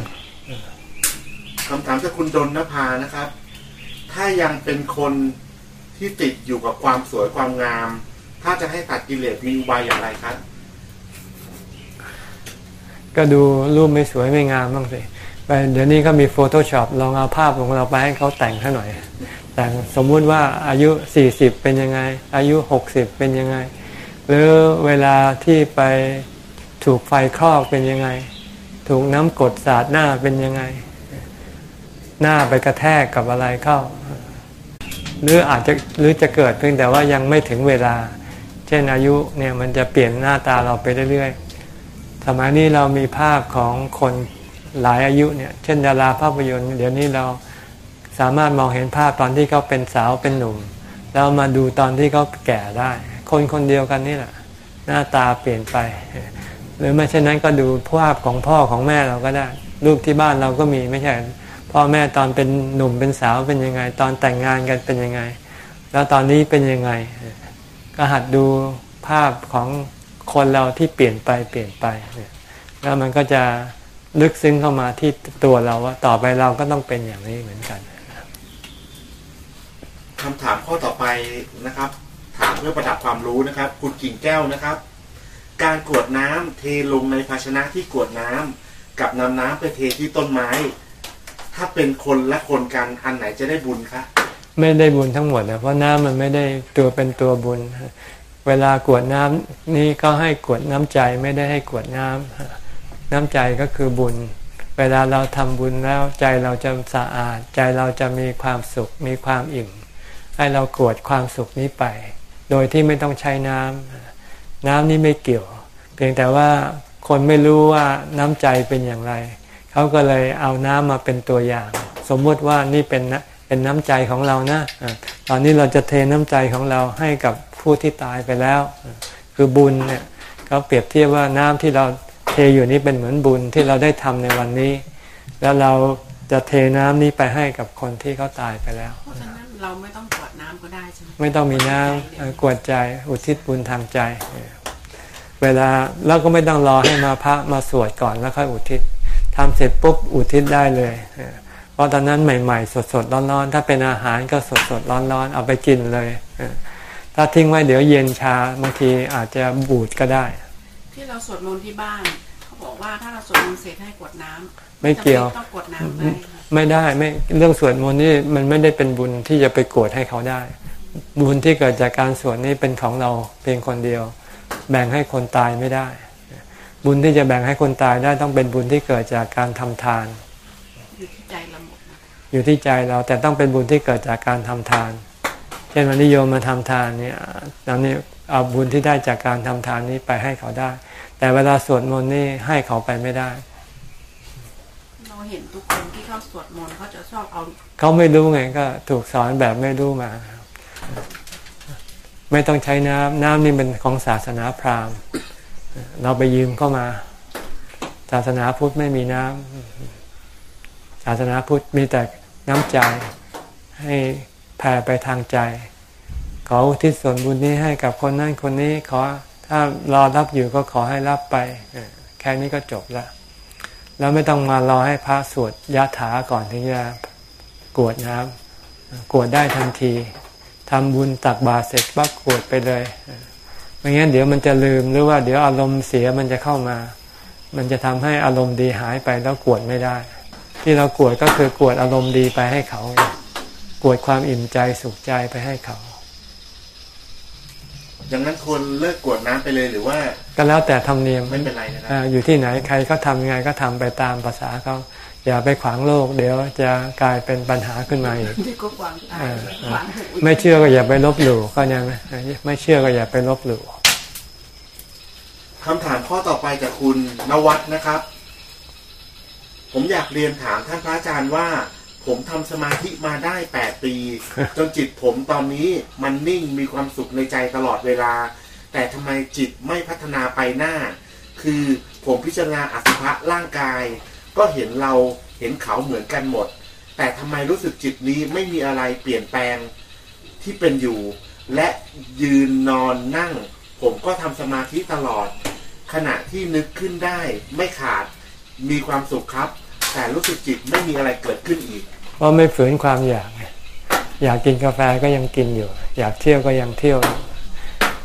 คำถามจากคุณดนนภานะครับ ถ้ายังเป็นคนที่ติดอยู่กับความสวยความงาม ถ้าจะให้ตัดกิเลสมีอุบายอย่างไรครับ ก็ดูรูปไม่สวยไม่งามบ้างสิไปเดี๋ยวนี้ก็มี Photoshop ลองเอาภาพของเราไปให้เขาแต่งให้หน่อย แต่สมมุติว่าอายุ 40 เป็นยังไง อายุ 60 เป็นยังไง หรือเวลาที่ไปถูกไฟคลอกเป็นยังไง ถูกน้ำกดสาดหน้าเป็นยังไง หน้าไปกระแทกกับอะไรเข้า หรืออาจจะหรือจะเกิดเพียงแต่ว่ายังไม่ถึงเวลา เช่นอายุเนี่ยมันจะเปลี่ยนหน้าตาเราไปเรื่อยๆสมัยนี้เรามีภาพของคนหลายอายุเนี่ย เช่นดาราภาพยนตร์เดี๋ยวนี้เรา สามารถมองเห็นภาพตอนที่เขาเป็นสาวเป็นหนุ่ม แล้วมาดูตอนที่เขาแก่ได้ คนคนเดียวกันนี่แหละ หน้าตาเปลี่ยนไป หรือไม่เช่นนั้นก็ดูภาพของพ่อของแม่เราก็ได้ลูกที่บ้านเราก็มีไม่ใช่พ่อแม่ตอนเป็นหนุ่มเป็นสาวเป็นยังไง ตอนแต่งงานกันเป็นยังไง แล้วตอนนี้เป็นยังไง ก็หัดดูภาพของคนเราที่เปลี่ยนไปเปลี่ยนไปแล้วมันก็จะลึกซึ้งเข้ามาที่ตัวเราว่าต่อไปเราก็ต้องเป็นอย่างนี้เหมือนกัน คำถามข้อต่อไปนะครับ ถามเพื่อประดับความรู้นะครับ คุณกิ่งแก้วนะครับ การกรวดน้ำเทลงในภาชนะที่กรวดน้ำกับนำน้ำไปเทที่ต้นไม้ ถ้าเป็นคนละคนกันอันไหนจะได้บุญคะไม่ได้บุญทั้งหมดนะเพราะน้ำมันไม่ได้ตัวเป็นตัวบุญ เวลากวดน้ำนี่ก็ให้กวดน้ำใจไม่ได้ให้กวดน้ำน้ำใจก็คือบุญ เวลาเราทำบุญแล้วใจเราจะสะอาด ใจเราจะมีความสุขมีความอิ่ม ให้เรากวดความสุขนี้ไป โดยที่ไม่ต้องใช้น้ำน้ำนี่ไม่เกี่ยว เพียงแต่ว่าคนไม่รู้ว่าน้ำใจเป็นอย่างไร เขาก็เลยเอาน้ำมาเป็นตัวอย่าง สมมุติว่านี่เป็นนะเป็นน้ำใจของเรานะตอนนี้เราจะเทน้ำใจของเราให้กับผู้ที่ตายไปแล้ว คือบุญเนี่ยเขาเปรียบเทียบว่าน้ำที่เราเทอยู่นี้เป็นเหมือนบุญที่เราได้ทำในวันนี้ แล้วเราจะเทน้ำนี้ไปให้กับคนที่เขาตายไปแล้ว เพราะฉะนั้นเราไม่ต้องกวด ได้ใช่ไหมไม่ต้องมีน้ำเอ่อกวดใจอุทิศบุญทางใจเออเวลาเราก็ไม่ต้องรอให้มาพระมาสวดก่อนแล้วค่อยอุทิศทำเสร็จปุ๊บอุทิศได้เลยเออเพราะตอนนั้นใหม่ ๆ สดๆร้อนๆถ้าเป็นอาหารก็สดๆร้อนๆเอาไปกินเลยเออถ้าทิ้งไว้เดี๋ยวเย็นชาบางทีอาจจะบูดก็ได้ ที่เราสวดมนต์ที่บ้าน เขาบอกว่าถ้าเราสวดมนต์เสร็จให้กรวดน้ำไม่เกี่ยวจำป็นต้องกรวดน้ำ ไม่ได้ไม่เรื่องสวดมนต์นี่มันไม่ได้เป็นบุญที่จะไปโกรธให้เขาได้ บุญที่เกิดจากการสวดนี่เป็นของเราเพียงคนเดียว แบ่งให้คนตายไม่ได้ บุญที่จะแบ่งให้คนตายได้ต้องเป็นบุญที่เกิดจากการทำทาน อยู่ที่ใจเราหมดนอยู่ที่ใจเราแต่ต้องเป็นบุญที่เกิดจากการทำทาน เช่นวันนิยมมาทำทานเนี่ยตอนนี้เอาบุญที่ได้จากการทำทานนี้ไปให้เขาได้ แต่เวลาสวดมนต์นี่ให้เขาไปไม่ได้ เราเห็นทุกคน ที่เขาสวดมนต์เขาจะชอบเอาเขาไม่รู้ไงก็ถูกสอนแบบไม่รู้มา ไม่ต้องใช้น้ำน้ำนี่เป็นของศาสนาพราหมณ์ เราไปยืมเข้ามา ศาสนาพุทธไม่มีน้ำศาสนาพุทธมีแต่น้ำใจให้แผ่ไปทางใจ ขออุทิศส่วนบุญนี้ให้กับคนนั้นคนนี้ขอถ้ารอรับอยู่ก็ขอให้รับไป แค่นี้ก็จบละ แล้วไม่ต้องมารอให้พระสวดยะถาก่อนถึงจะกรวดน้ำกรวดได้ทันทีทำบุญตักบาตรเสร็จปั๊บกรวดไปเลยไม่งั้นเดี๋ยวมันจะลืมหรือว่าเดี๋ยวอารมณ์เสียมันจะเข้ามา มันจะทำให้อารมณ์ดีหายไปแล้วกรวดไม่ได้ ที่เรากรวดก็คือกรวดอารมณ์ดีไปให้เขากรวดความอิ่มใจสุขใจไปให้เขา อย่างนั้นควรเลิกกรวดน้ำไปเลยหรือว่า ก็แล้วแต่ธรรมเนียมไม่เป็นไรนะครับอ่าอยู่ที่ไหนใครเขาทำยังไงก็ทำไปตามภาษาเขาอย่าไปขวางโลก เดี๋ยวจะกลายเป็นปัญหาขึ้นมาอีกที่ก็ขวางตาเออขวางหูไม่เชื่อก็อย่าไปลบหลู่ก็ยังไม่เชื่อก็อย่าไปลบหลู่คำถามข้อต่อไปจากคุณนวัดนะครับ ผมอยากเรียนถามท่านพระอาจารย์ว่า ผมทำสมาธิมาได้แปดปี จนจิตผมตอนนี้มันนิ่งมีความสุขในใจตลอดเวลา แต่ทำไมจิตไม่พัฒนาไปหน้า คือผมพิจารณาอสุภะร่างกาย ก็เห็นเราเห็นเขาเหมือนกันหมด แต่ทำไมรู้สึกจิตนี้ไม่มีอะไรเปลี่ยนแปลงที่เป็นอยู่ และยืนนอนนั่ง ผมก็ทำสมาธิตลอด ขณะที่นึกขึ้นได้ไม่ขาดมีความสุขครับ แต่รู้สึกจิตไม่มีอะไรเกิดขึ้นอีก เพราะไม่ฝืนความอยาก อยากกินกาแฟก็ยังกินอยู่ อยากเที่ยวก็ยังเที่ยว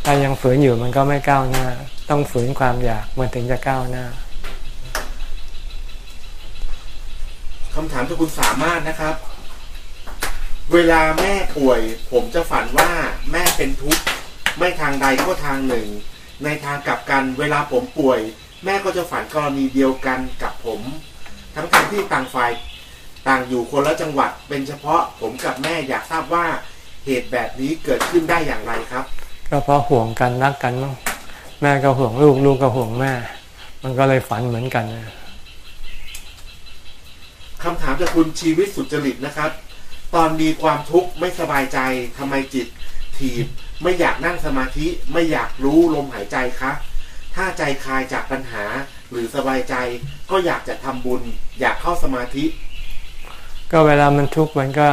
ถ้ายังฝืนอยู่มันก็ไม่ก้าวหน้า ต้องฝืนความอยากมันถึงจะก้าวหน้าคำถามจากคุณสามารถนะครับ เวลาแม่ป่วย ผมจะฝันว่าแม่เป็นทุกข์ไม่ทางใดก็ทางหนึ่ง ในทางกลับกัน เวลาผมป่วย แม่ก็จะฝันกรณีเดียวกันกับผม ทั้งทางที่ต่างฝ่าย ต่างอยู่คนละจังหวัดเป็นเฉพาะผมกับแม่อยากทราบว่าเหตุแบบนี้เกิดขึ้นได้อย่างไรครับ ก็เพราะห่วงกันรักกันมั้งแม่ก็ห่วงลูกลูกก็ห่วงแม่ มันก็เลยฝันเหมือนกันนะคำถามจากคุณชีวิตสุจริตนะครับ ตอนมีความทุกข์ไม่สบายใจทำไมจิตถีบไม่อยากนั่งสมาธิไม่อยากรู้ลมหายใจคะถ้าใจคลายจากปัญหาหรือสบายใจก็อยากจะทำบุญ อยากเข้าสมาธิ ก็เวลามันทุกข์มันก็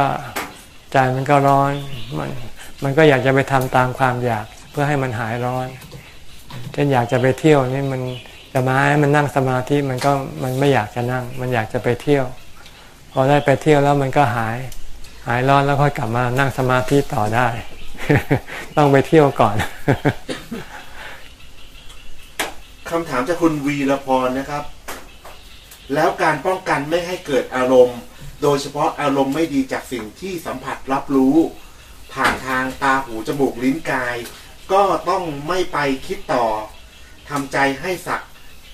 ใจมันก็ร้อนมันมันก็อยากจะไปทำตามความอยากเพื่อให้มันหายร้อนเช่นอยากจะไปเที่ยวนี่มันจะมาให้มันนั่งสมาธิมันก็มันไม่อยากจะนั่ง มันอยากจะไปเที่ยว พอได้ไปเที่ยวแล้วมันก็หาย หายร้อนแล้วค่อยกลับมานั่งสมาธิต่อได้ ต้องไปเที่ยวก่อนคำถามจากคุณวีรพรนะครับ แล้วการป้องกันไม่ให้เกิดอารมณ์ โดยเฉพาะอารมณ์ไม่ดีจากสิ่งที่สัมผัสรับรู้ ผ่านทางตาหูจมูกลิ้นกาย ก็ต้องไม่ไปคิดต่อทำใจให้สัก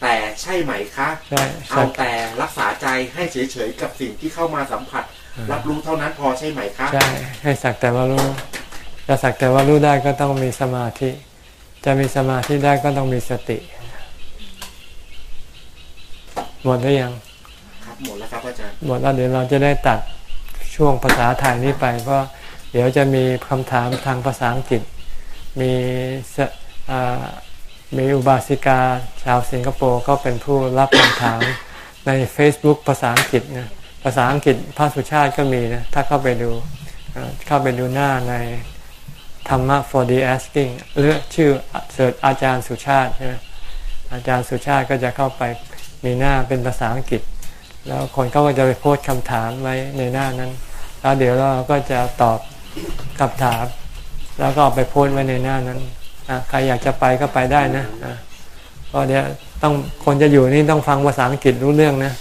แต่ใช่ไหมคะใช่เอาแต่รักษาใจให้เฉยๆกับสิ่งที่เข้ามาสัมผัส รับรู้เท่านั้นพอใช่ไหมคะใช่ให้สักแต่ว่ารู้จะสักแต่ว่ารู้ได้ก็ต้องมีสมาธิ จะมีสมาธิได้ก็ต้องมีสติ หมดหรือยัง ครับหมดแล้วครับอาจารย์หมดแล้วเดี๋ยวเราจะได้ตัดช่วงภาษาไทยนี้ไปเพราะเดี๋ยวจะมีคำถามทางภาษาอังกฤษ มีมีอุบาสิกาชาวสิงคโปร์ก็เป็นผู้รับคำถามใน Facebook ภาษาอังกฤษนะภาษาอังกฤษพระสุชาติก็มีนะถ้าเข้าไปดูเอ่อเข้าไปดูหน้าในธรรมะ for the asking หรือชื่อเสิร์ชอาจารย์สุชาติใช่ไหมอาจารย์สุชาติก็จะเข้าไปมีหน้าเป็นภาษาอังกฤษ แล้วคนก็จะไปโพสต์คำถามไว้ในหน้านั้น แล้วเดี๋ยวเราก็จะตอบคำถาม แล้วก็เอาไปโพสต์ไว้ในหน้านั้นใครอยากจะไปก็ไปได้นะอะเพราะเดี๋ยวต้องคนจะอยู่นี่ต้องฟังภาษาอังกฤษรู้เรื่องนะ